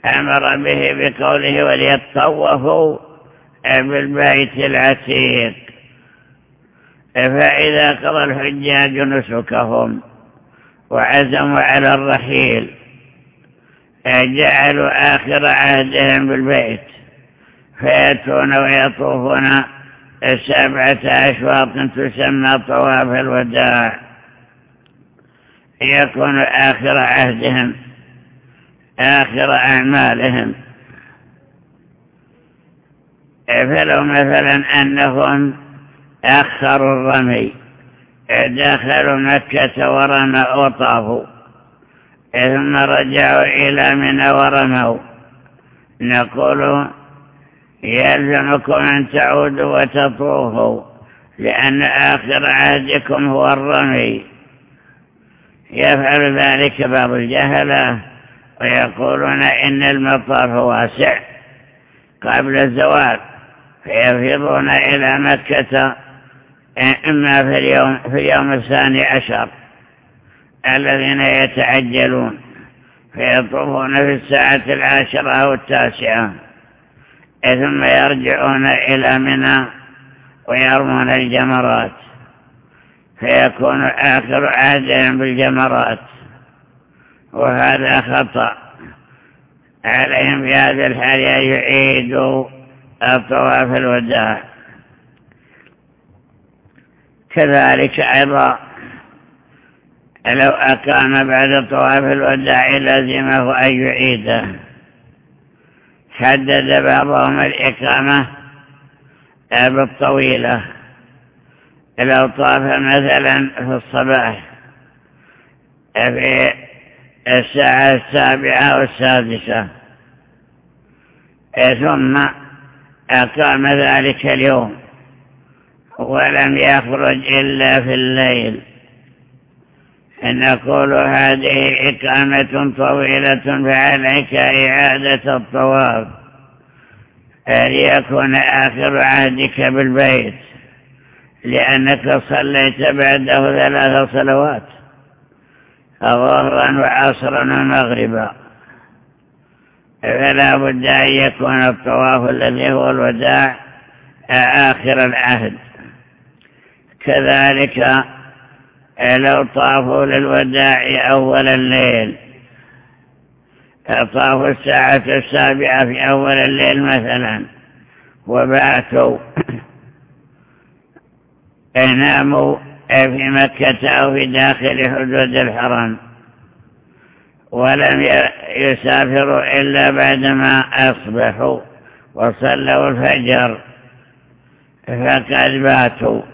أمر به بقوله وليطوفوا بالبيت العتيق. فإذا قضى الحجاج نسكهم وعزموا على الرحيل جعلوا آخر عهدهم بالبيت. فيأتون ويطوفون سبعة أشواط تسمى طواف الوداع. يكون آخر عهدهم آخر أعمالهم. فلو مثلا أنهم أخروا الرمي. دخلوا مكة ورموا وطافوا. ثم رجعوا إلى منى ورموا. نقول يلزمكم أن تعودوا وتطوفوا لأن آخر عهدكم هو الرمي. يفعل ذلك بعض الجهلة ويقولون إن المطاف واسع قبل الزوال. فيفيضون إلى مكة إما في اليوم, في اليوم الثاني عشر الذين يتعجلون فيطوفون في الساعة العاشرة أو التاسعة. ثم يرجعون إلى منى ويرمون الجمرات فيكون آخر عهدهم بالجمرات وهذا خطأ. عليهم في هذا الحال أن يعيدوا الطواف الوداع. كذلك أيضا لو أقام بعد طواف الوداع لازمه أن يعيده. حدد بعضهم الإقامة بالطويلة لو طاف مثلا في الصباح في الساعة السابعة والسادسة ثم أقام ذلك اليوم ولم يخرج إلا في الليل. نقول هذه إقامة طويلة فعليك إعادة الطواف ليكون آخر عهدك بالبيت لأنك صليت بعده ثلاث صلوات ظهرا وعصرا ومغربا. فلا بد أن يكون الطواف الذي هو الوداع آخر العهد. كذلك لو طافوا للوداع أول الليل. طافوا الساعة السابعة في أول الليل مثلا. وباتوا ناموا في مكة أو في داخل حدود الحرم. ولم يسافروا إلا بعدما أصبحوا وصلوا الفجر. فقد باتوا.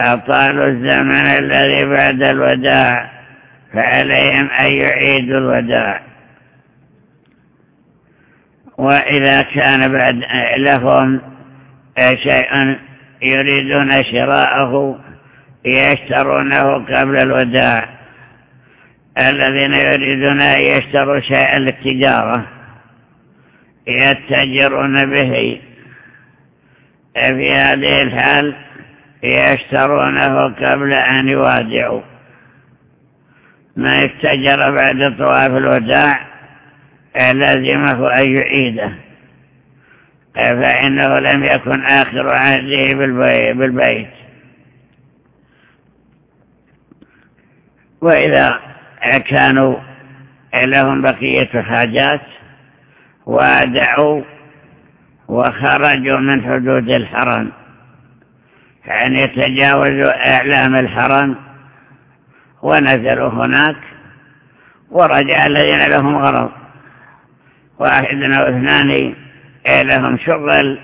أطالوا الزمن الذي بعد الوداع فعليهم أن يعيدوا الوداع. وإذا كان بعد لهم شيء يريدون شراءه يشترونه قبل الوداع. الذين يريدون أن يشتروا شيئا للتجارة يتجرون به. في هذه الحال يشترونه قبل أن يوادعوا. ما يتجر بعد طواف الوداع لازمه أن يعيده. فإنه لم يكن آخر عهده بالبيت. وإذا كانوا لهم بقية حاجات وادعوا وخرجوا من حدود الحرم. يعني يتجاوزوا إعلام الحرم ونزلوا هناك ورجع الذين لهم غرض. واحد أو اثنان لهم شغل.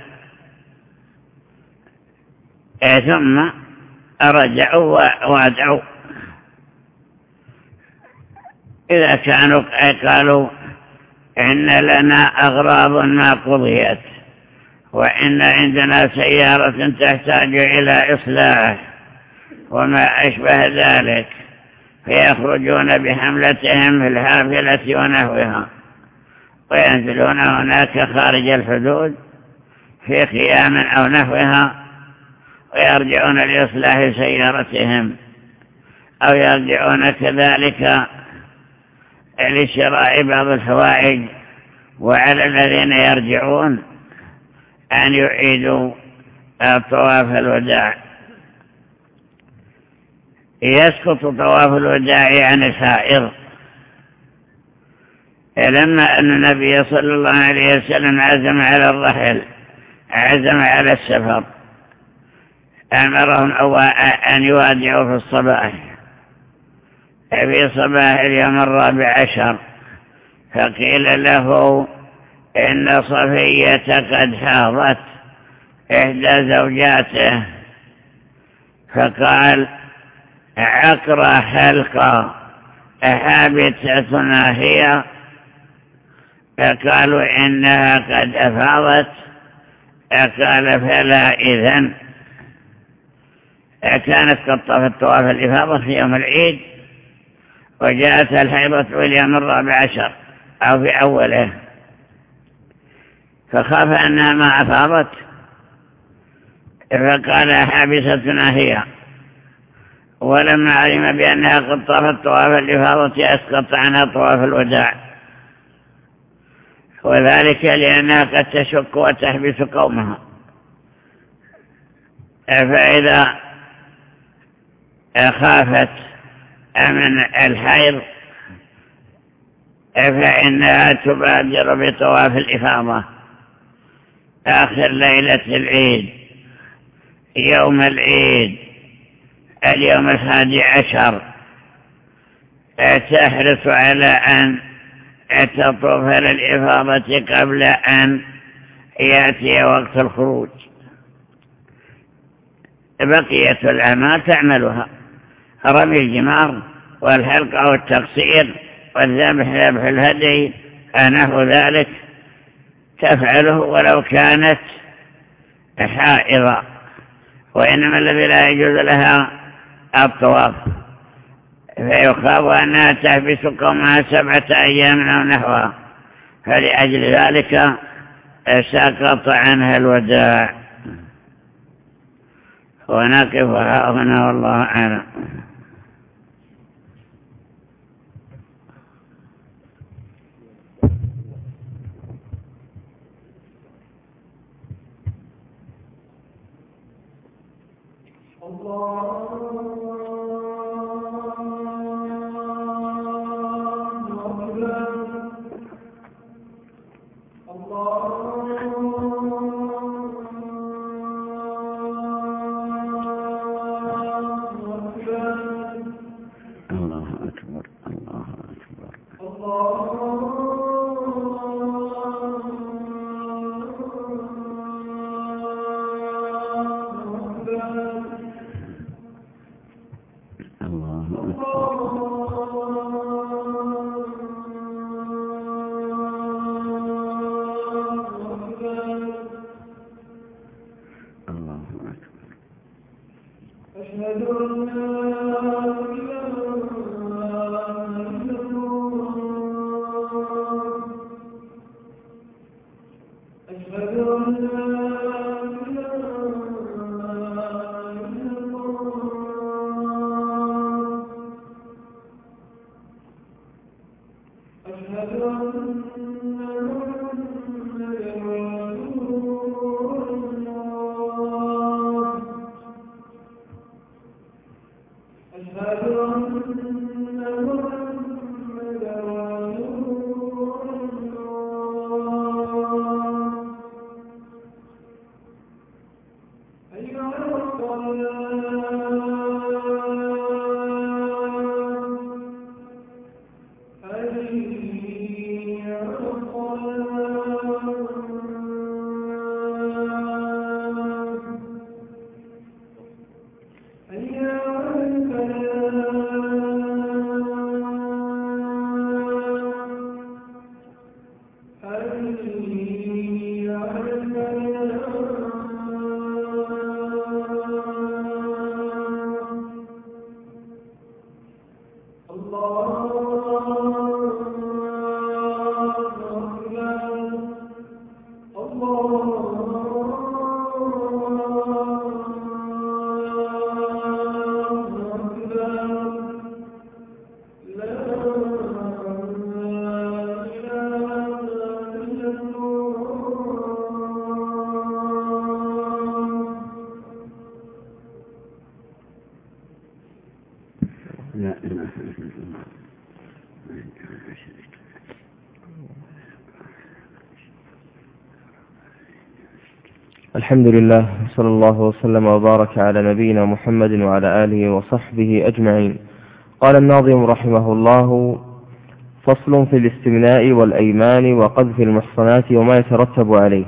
ثم رجعوا وادعوا إذا كانوا قالوا إن لنا أغراض ما قضيت. وإن عندنا سيارة تحتاج إلى إصلاح وما أشبه ذلك فيخرجون بحملتهم في الحافلة ونحوها. وينزلون هناك خارج الحدود في خيام أو نحوها ويرجعون لإصلاح سيارتهم أو يرجعون كذلك لشراء بعض الحوائج وعلى الذين يرجعون أن يعيدوا طواف الوداع. يسقط طواف الوداع عن الحائر لما أن النبي صلى الله عليه وسلم عزم على الرحل عزم على السفر أمرهم أن يوادعوا في الصباح. في صباح اليوم الرابع عشر فقيل له إن صفية قد حاضت إحدى زوجاته. فقال عقر حلقة حابتتنا هي؟ فقالوا إنها قد أفاضت قال فلا إذن. كانت قد طفت طواف الإفاضة في يوم العيد وجاءت الحيضة في اليوم الرابع عشر أو في أوله. فخاف أنها ما أفاضت فقال حابستنا هي. ولما علم بأنها قد طافت طواف الإفاضة أسقط عنها طواف الوداع. وذلك لأنها قد تشك وتحبس قومها. فإذا خافت من الحيض فإنها تبادر بطواف الإفاضة. آخر ليلة العيد يوم العيد اليوم الحادي عشر. تحرص على أن تطوف للإفاضة قبل أن يأتي وقت الخروج. بقية الأعمال تعملها. رمي الجمار والحلق والتقصير والذبح ذبح الهدي نحو ذلك. تفعله ولو كانت حائضة وإنما الذي لا يجوز لها الطواف. فيخاف أنها تحبس قومها سبعة أيام أو نحوها. فلأجل ذلك سقط عنها الوداع. ونقف هنا والله أعلم. الله الحمد لله صلى الله وسلم وبارك على نبينا محمد وعلى آله وصحبه أجمعين. قال الناظم رحمه الله فصل في الاستمناء والأيمان وقذف المحصنات وما يترتب عليه.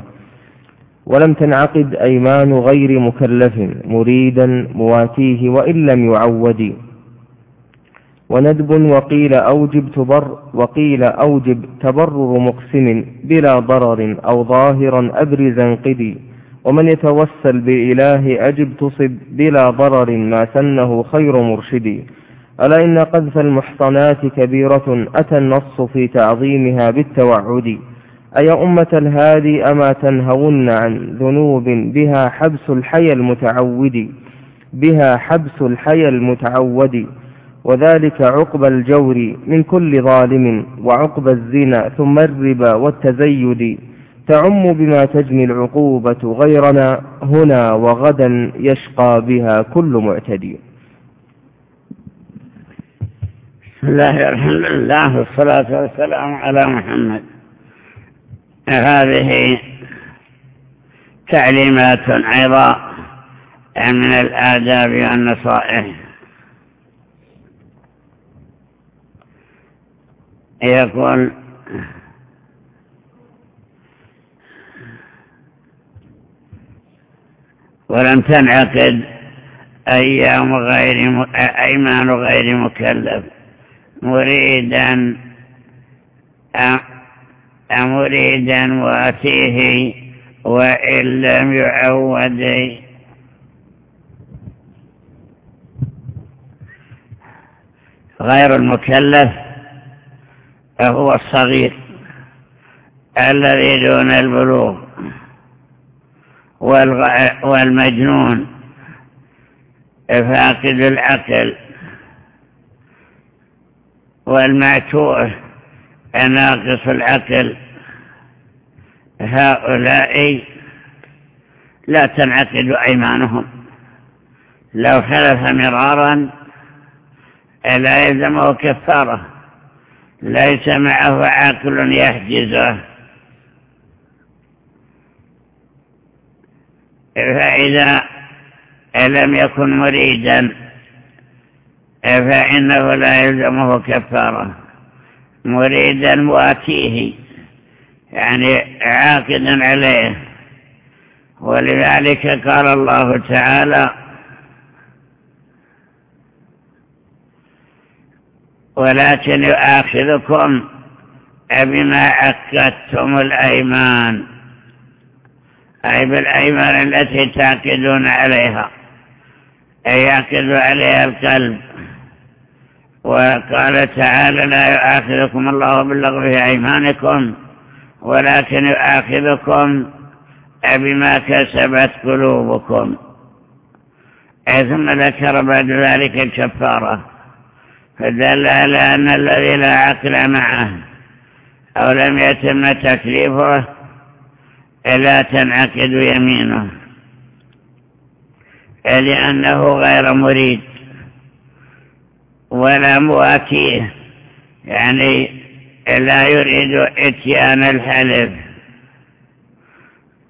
ولم تنعقد أيمان غير مكلف مريدا مواتيه وإن لم يعود. وندب وقيل أوجب تبر وقيل أوجب تبرر مقسم بلا ضرر أو ظاهرا أبرزا قدي ومن يتوسل بإله أجب تصب بلا ضرر ما سنه خير مرشدي ألا إن قذف المحصنات كبيرة أتى النص في تعظيمها بالتوعد. أي أمة الهادي أما تنهون عن ذنوب بها حبس الحي المتعود بها حبس الحي المتعود. وذلك عقب الجور من كل ظالم وعقب الزنا ثم الربا والتزيد. تعم بما تجني العقوبة غيرنا هنا وغدا يشقى بها كل معتدي. بسم الله الحمد لله والصلاة والسلام على محمد. هذه تعليمات أيضا من الآداب والنصائح. يقول ولم تنعقد أيام غير أيمان غير مكلف مريدا مريدا وأتيه وإن لم يعود. غير المكلف هو الصغير الذي دون البلوغ. والمجنون. فاقد العقل. والمعتوه. ناقص العقل. هؤلاء لا تنعقد أيمانهم. لو حلف مرارا لا يلزمه كفاره. ليس معه عاقل يحجزه. فإذا لم يكن مريدا فإنه لا يلزمه كفارة. مريدا مواتيه يعني عاقدا عليه. ولذلك قال الله تعالى ولكن يؤاخذكم بما عقدتم الأيمان. أي بالأيمان التي تعقدون عليها. أي يعقد عليها القلب. وقال تعالى لا يؤاخذكم الله باللغو في أيمانكم ولكن يؤاخذكم بما كسبت قلوبكم. ثم ذكر بعد ذلك الكفارة فدل على أن الذي لا عقل معه أو لم يتم تكليفه لا تنعقد يمينه. لأنه غير مريد ولا مواكيه يعني لا يريد إتيان الحلف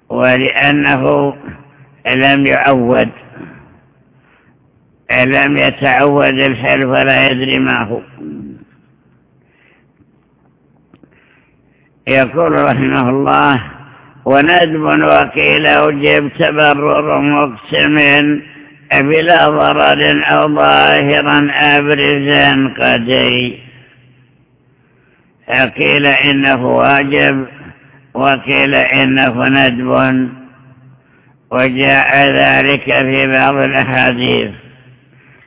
ولأنه لم يعود. لم يتعود الحلف ولا يدري ما هو. يقول رحمه الله وندب وكيل أوجب تبرر مقسم بلا ضرر أو ظاهرا أبرزا قدي. قيل إنه واجب وقيل إنه ندب وجاء ذلك في بعض الأحاديث.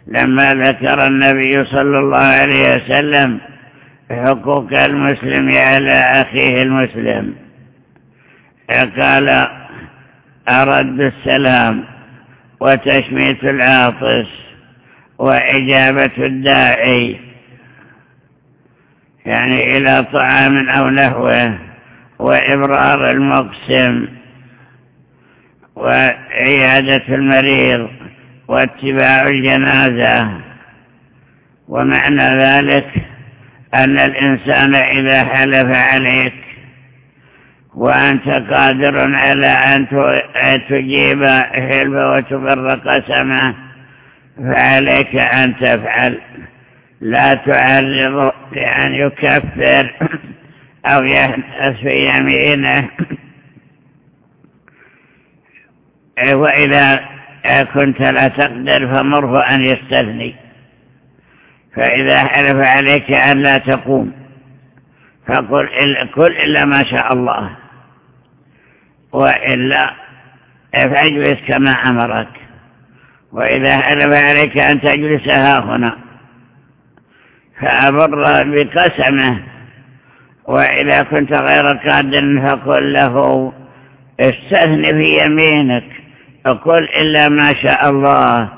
لما ذكر النبي صلى الله عليه وسلم حقوق المسلم على أخيه المسلم. قال أرد السلام وتشميت العاطس وإجابة الداعي يعني إلى طعام أو نحوه وإبرار المقسم وعيادة المريض واتباع الجنازة. ومعنى ذلك أن الإنسان إذا حلف عليك وأنت قادر على أن تجيب حلف وتبر قسمه فعليك أن تفعل. لا تعرض بأن يكفر أو يحدث في يمينه. وإذا كنت لا تقدر فمره أن يستثني. فإذا حلف عليك أن لا تقوم. فقل كل إلا ما شاء الله. وإلا فاجلس كما أمرك. وإذا حلف عليك أن تجلس ها هنا. فأبر بقسمه. وإذا كنت غير قادر فقل له استثن في يمينك. وقل إلا ما شاء الله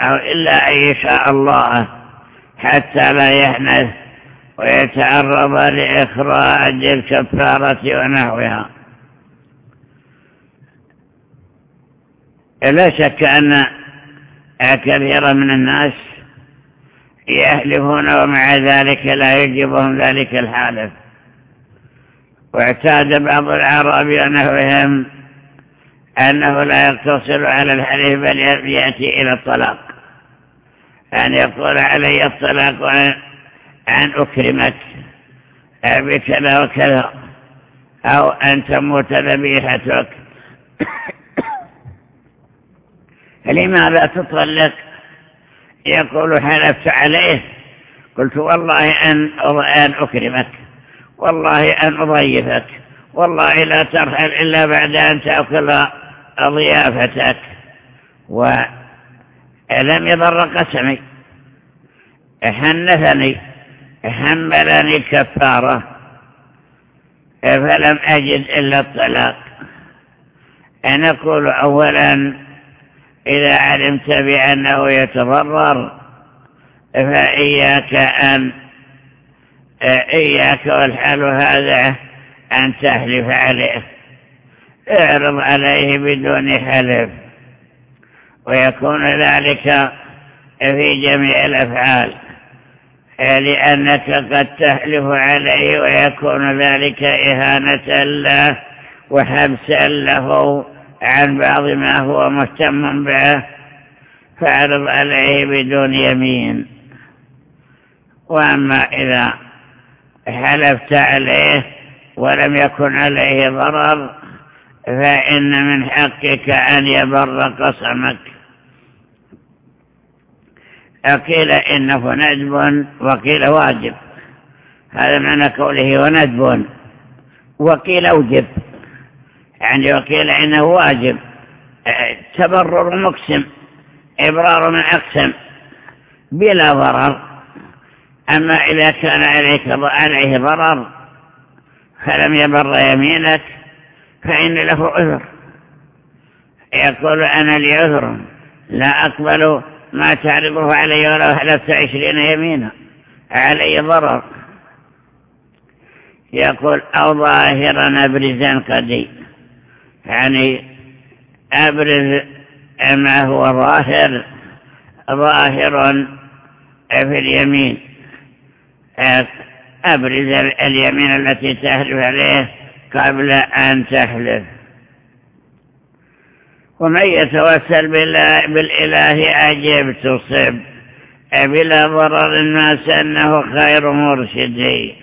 أو إلا أن يشاء الله حتى لا يحنث ويتعرض لإخراج الكفارة ونحوها. لا شك أن كثيرا من الناس يحلفون ومع ذلك لا يجبهم ذلك الحالف واعتاد بعض العرب ونحوهم أنه لا يقتصر على الحليف بل يأتي إلى الطلاق. أن يقول علي الطلاق أن أكرمك بكذا وكذا أو أن تموت ذبيحتك. لماذا تطلق؟ يقول حلفت عليه. قلت والله أن أن أكرمك. والله أن أضيفك. والله لا ترحل إلا بعد أن تأكل ضيافتك ولم يضر قسمي؟ حنثني حملني كفارة. فلم أجد إلا الطلاق. أن أقول أولا إذا علمت بأنه يتضرر فإياك أن إياك والحال هذا أن تحلف عليه. اعرض عليه بدون حلف. ويكون ذلك في جميع الأفعال. لأنك قد تحلف عليه ويكون ذلك إهانة له وحبسا له. عن بعض ما هو مهتم به فأعرض عليه بدون يمين. وأما إذا حلفت عليه ولم يكن عليه ضرر فإن من حقك أن يبر قسمك. قيل إنه ندب وقيل واجب. هذا معنى قوله وندب وقيل أوجب. يعني وقيل إنه واجب. تبرر مقسم إبرار من أقسم بلا ضرر. أما إذا كان عليك عليه ضرر فلم يبر يمينك فإن له عذر. يقول أنا لي عذر لا أقبل ما تعرضه علي ولو حلفت عشرين يمينا. علي ضرر. يقول أو ظاهرا أبرزا قدي. يعني أبرز ما هو ظاهر ظاهر في اليمين. أبرز اليمين التي تحلف عليه قبل أن تحلف ومن يتوسل بالإله أجب تصب. بلا ضرر الناس أنه خير مرشدي.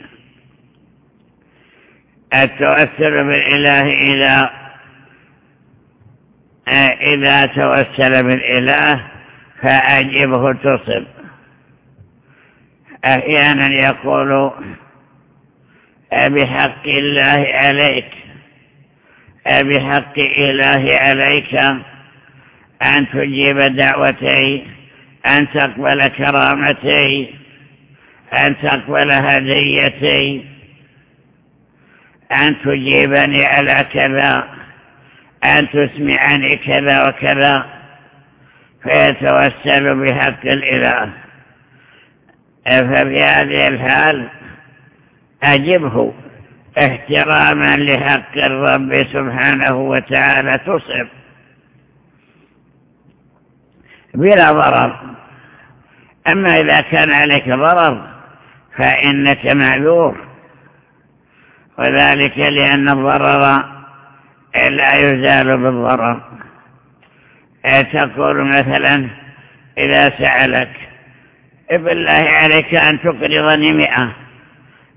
التوسل بالإله إذا إذا توسل بالإله فأجبه تصب. أحيانا يقول بحق الله عليك بحق إله عليك أن تجيب دعوتي أن تقبل كرامتي أن تقبل هديتي أن تجيبني على كذا. أن تسمعني كذا وكذا فيتوسل بحق الإله. ففي هذه الحال أجبه احتراما لحق الرب سبحانه وتعالى. تصب بلا ضرر. أما إذا كان عليك ضرر فإنك معذور. وذلك لأن الضرر لا يزال بالضرر. تقول مثلا إذا سألك بالله عليك أن تقرضني مئة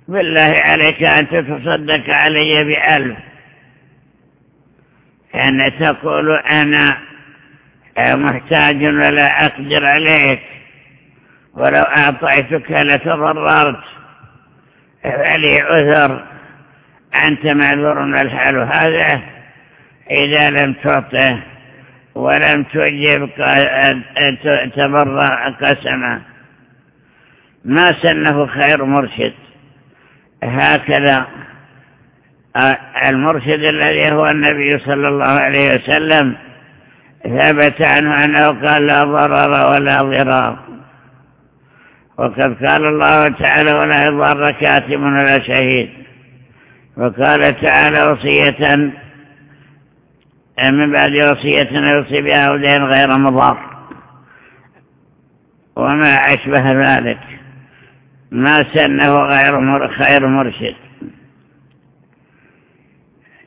بالله عليك أن تتصدق علي بألف. أن تقول أنا محتاج ولا أقدر عليك ولو أعطيتك لتضررت. فلي عذر أنت معذور الحال هذا. إذا لم تعطه ولم تجب تبرع قسمه ما سنه خير مرشد. هكذا المرشد الذي هو النبي صلى الله عليه وسلم ثبت عنه أنه قال لا ضرر ولا ضرار. وقد قال الله تعالى ولا يضر كاتب ولا شهيد. وقال تعالى وصية من بعد وصية يوصي بها ودين غير مضار. وما أشبه ذلك. ما سنه غير خير مرشد.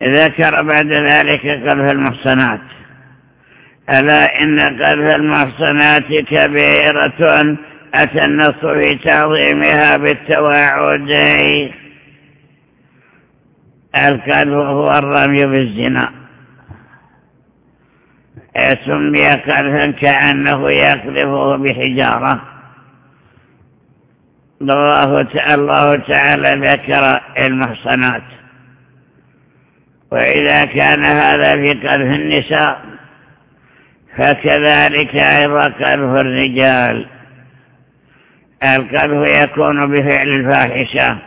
ذكر بعد ذلك قذف المحصنات. ألا إن قذف المحصنات كبيرة أتى النص في تعظيمها بالتواعد. القذف هو الرمي بالزنا. سمي قذفا كأنه يقذفه بحجارة. الله الله تعالى ذكر المحصنات. وإذا كان هذا في قذف النساء فكذلك أيضا قذف الرجال. القذف يكون بفعل الفاحشة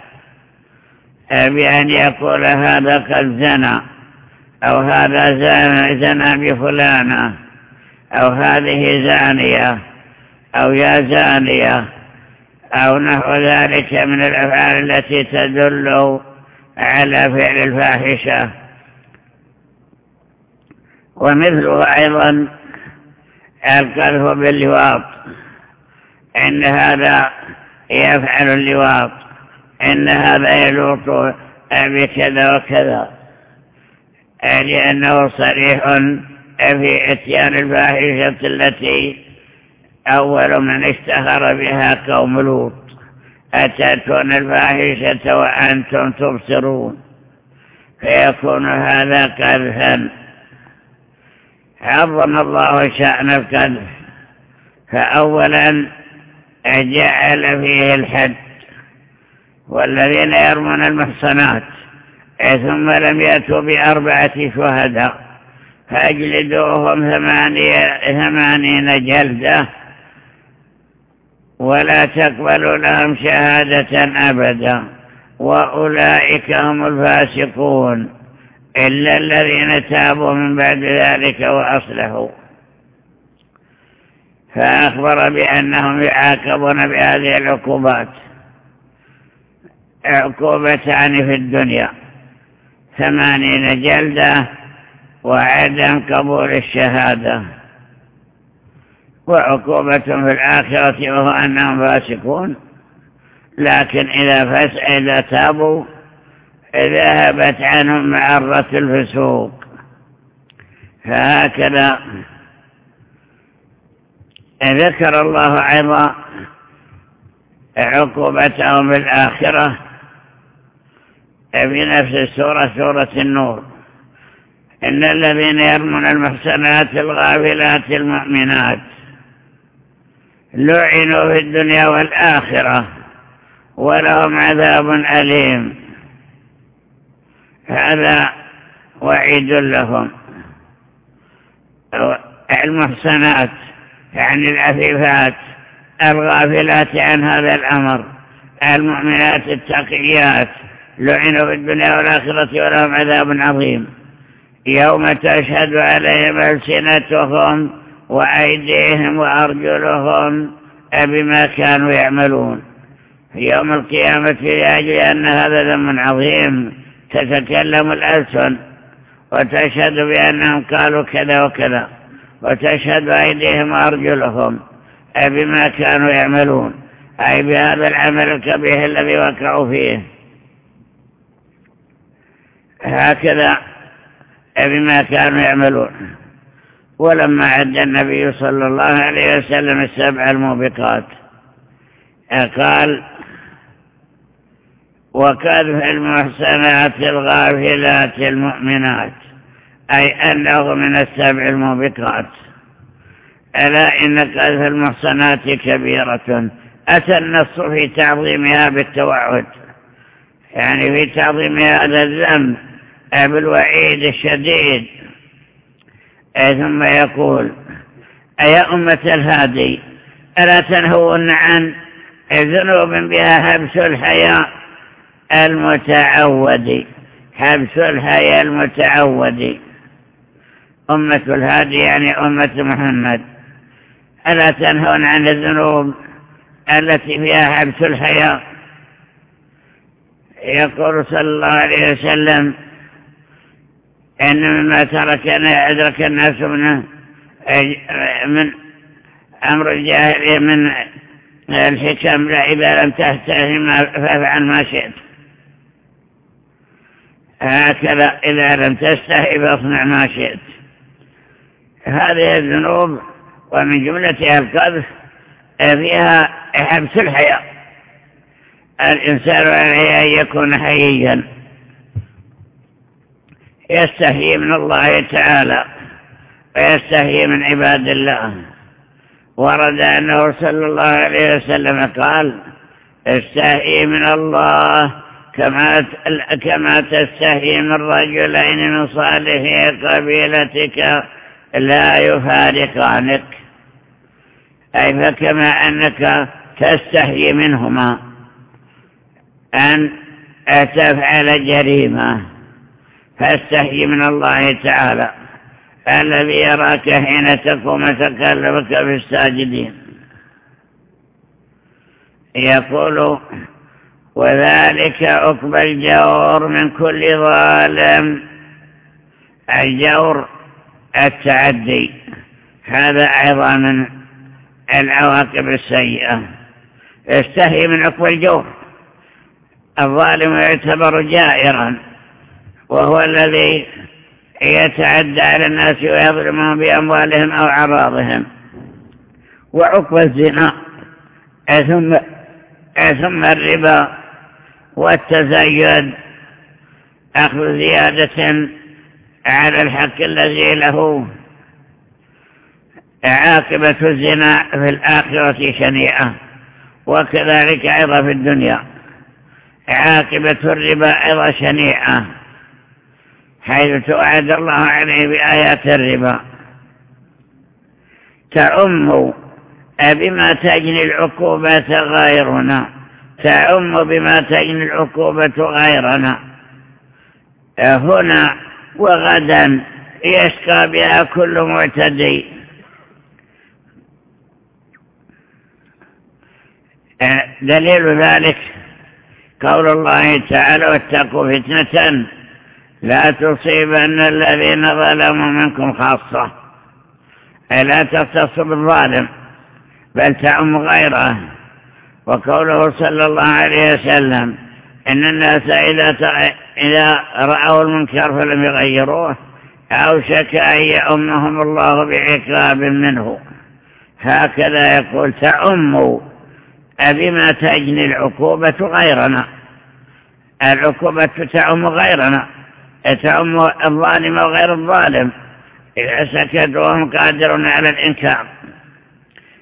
بأن يقول هذا قد زنى. أو هذا زنى بفلانة أو هذه زانية أو يا زانية أو نحو ذلك من الأفعال التي تدل على فعل الفاحشة. ومثله أيضا القذف باللواط إن هذا يفعل اللواط إن هذا يلوط بكذا وكذا. لأنه صريح في إتيان الفاحشة التي أول من اشتهر بها قوم لوط. أتأتون الفاحشة وأنتم تبصرون. فيكون هذا قذفا. عظم الله شأن القذف. فأولا جعل فيه الحد. والذين يرمون المحصنات ثم لم يأتوا بأربعة شهداء فأجلدوهم ثمانين جلدة. ولا تقبل لهم شهادة أبدا. وأولئك هم الفاسقون. إلا الذين تابوا من بعد ذلك وأصلحوا. فأخبر بأنهم يعاقبون بهذه العقوبات. عقوبتان في الدنيا. ثمانين جلدة وعدم قبول الشهادة. وعقوبة في الآخرة وهو أنهم فاسقون. لكن إذا, فس... إذا تابوا ذهبت عنهم معرة الفسوق. فهكذا ذكر الله أيضا عقوبتهم في الآخرة. في نفس السورة سورة النور. إن الذين يرمون المحسنات الغافلات المؤمنات لعنوا في الدنيا والآخرة ولهم عذاب أليم. هذا وعيد لهم. المحسنات يعني العفيفات الغافلات عن هذا الأمر المؤمنات التقيات. لعنوا في الدنيا والآخرة ولهم عذاب عظيم. يوم تشهد عليهم ألسنتهم وأيديهم وأرجلهم بما كانوا يعملون. في يوم القيامة لأجل أن هذا ذنب عظيم. تتكلم الألسن وتشهد بأنهم قالوا كذا وكذا. وتشهد أيديهم وأرجلهم بما كانوا يعملون. أي بهذا العمل الكبير الذي وقعوا فيه. هكذا بما كانوا يعملون. ولما عد النبي صلى الله عليه وسلم السبع الموبقات قال وكذف المحسنات الغافلات المؤمنات أي أنه من السبع الموبقات. ألا إن كذف المحسنات كبيرة؟ أتى النص في تعظيمها بالتوعد. يعني في تعظيم هذا الذنب بالوعيد الشديد ثم يقول أيا أمة الهادي ألا تنهون عن ذنوب بها حبس الحياء المتعود حبس الحياء المتعود؟ أمة الهادي يعني أمة محمد. ألا تنهون عن الذنوب التي فيها حبس الحياء؟ يقول صلى الله عليه وسلم إن مما ترك أن أدرك الناس من من أمر الجاهلية من الحكم. لا إذا لم تهتهم فافعل ما شئت. هكذا إذا لم تستحي فاصنع ما شئت. هذه الذنوب ومن جملتها القذف فيها حبس الحياة الإنسان عليه أن يكون حييا. يستحي من الله تعالى ويستحي من عباد الله. ورد أنه صلى الله عليه وسلم قال استحي من الله كما كما تستحي من رجلين من صالح قبيلتك لا يفارقانك أي فكما أنك تستحي منهما أن تفعل جريمة. فاستحي من الله تعالى. الذي يراك حين تقوم تكلمك في الساجدين. يقول وذلك عقب الجور من كل ظالم. الجور التعدي. هذا أيضا من العواقب السيئة. استحي من عقب الجور الظالم يعتبر جائرا. وهو الذي يتعدى على الناس ويظلمهم بأموالهم أو عراضهم وعقب الزنا ثم, ثم الربا والتزيد أخذ زيادة على الحق الذي له. عاقبة الزنا في الآخرة شنيعة وكذلك أيضا في الدنيا. عاقبة الربا أيضا شنيعة. حيث توعد الله عليه بآيات الربا. تعم بما تجني العقوبة غيرنا. تعم بما تجني العقوبة غيرنا. هنا وغدا يشقى بها كل معتدي. دليل ذلك قول الله تعالى واتقوا فتنة لا تصيبن الذين ظلموا منكم خاصة. لا تختص بالظالم بل تعم غيره. وقوله صلى الله عليه وسلم إن الناس إذا, رأوا المنكر فلم يغيروه أوشك أن يأمهم الله بعقاب منه. هكذا يقول تعم أبما تجني العقوبة غيرنا. العقوبة تعم غيرنا. تعم الظالم وغير الظالم. إذا سكتوا وهم قادرون على الإنكار.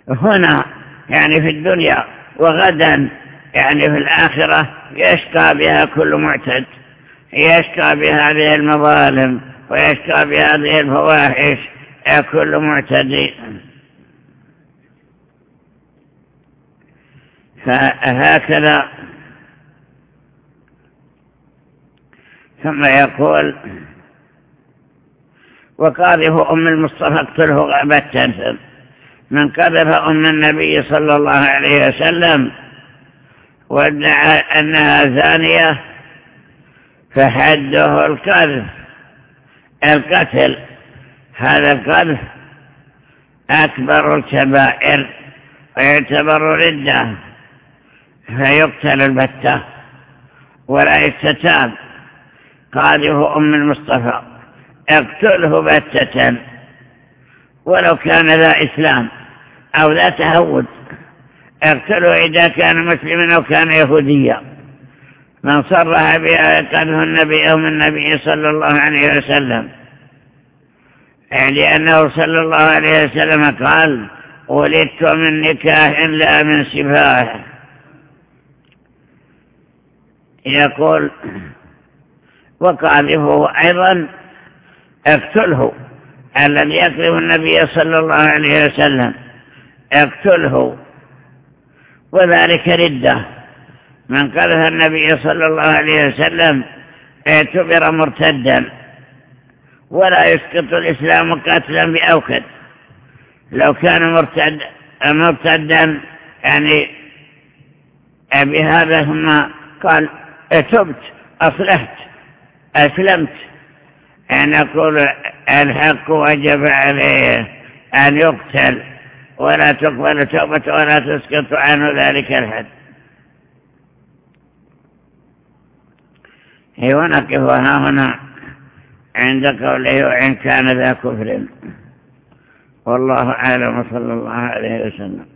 هنا يعني في الدنيا وغدا يعني في الآخرة يشقى بها كل معتد. يشقى بهذه المظالم ويشقى بهذه الفواحش كل معتدي فهكذا ثم يقول وقاذف أم المصطفى اقتله غابة من قذف أم النبي صلى الله عليه وسلم وأدعى أنها زانية فحده القذف القتل. هذا القذف أكبر الكبائر ويعتبر ردة فيقتل البتة ولا يستتاب قاذف أم المصطفى. اقتله بتة. ولو كان ذا إسلام أو ذا تهود اقتله إذا كان مسلما أو كان يهوديا. من صرح بها قاله النبي أو النبي صلى الله عليه وسلم. يعني أنه صلى الله عليه وسلم قال ولدت من نكاح لا من سفاه يقول وقاذفه أيضا اقتله الذي يقذف النبي صلى الله عليه وسلم اقتله وذلك ردة. من قذف النبي صلى الله عليه وسلم اعتبر مرتدا ولا يسقط الإسلام قتلا بأوكد. لو كان مرتد مرتدا يعني بهذا ثم قال تبت أصلحت. أسلمت. أن أقول الحق وجب عليه أن يقتل ولا تقبل توبة ولا تسقط عنه ذلك الحد. ونقف ها هنا عند قوله وإن كان ذا كفر. والله أعلم صلى الله عليه وسلم.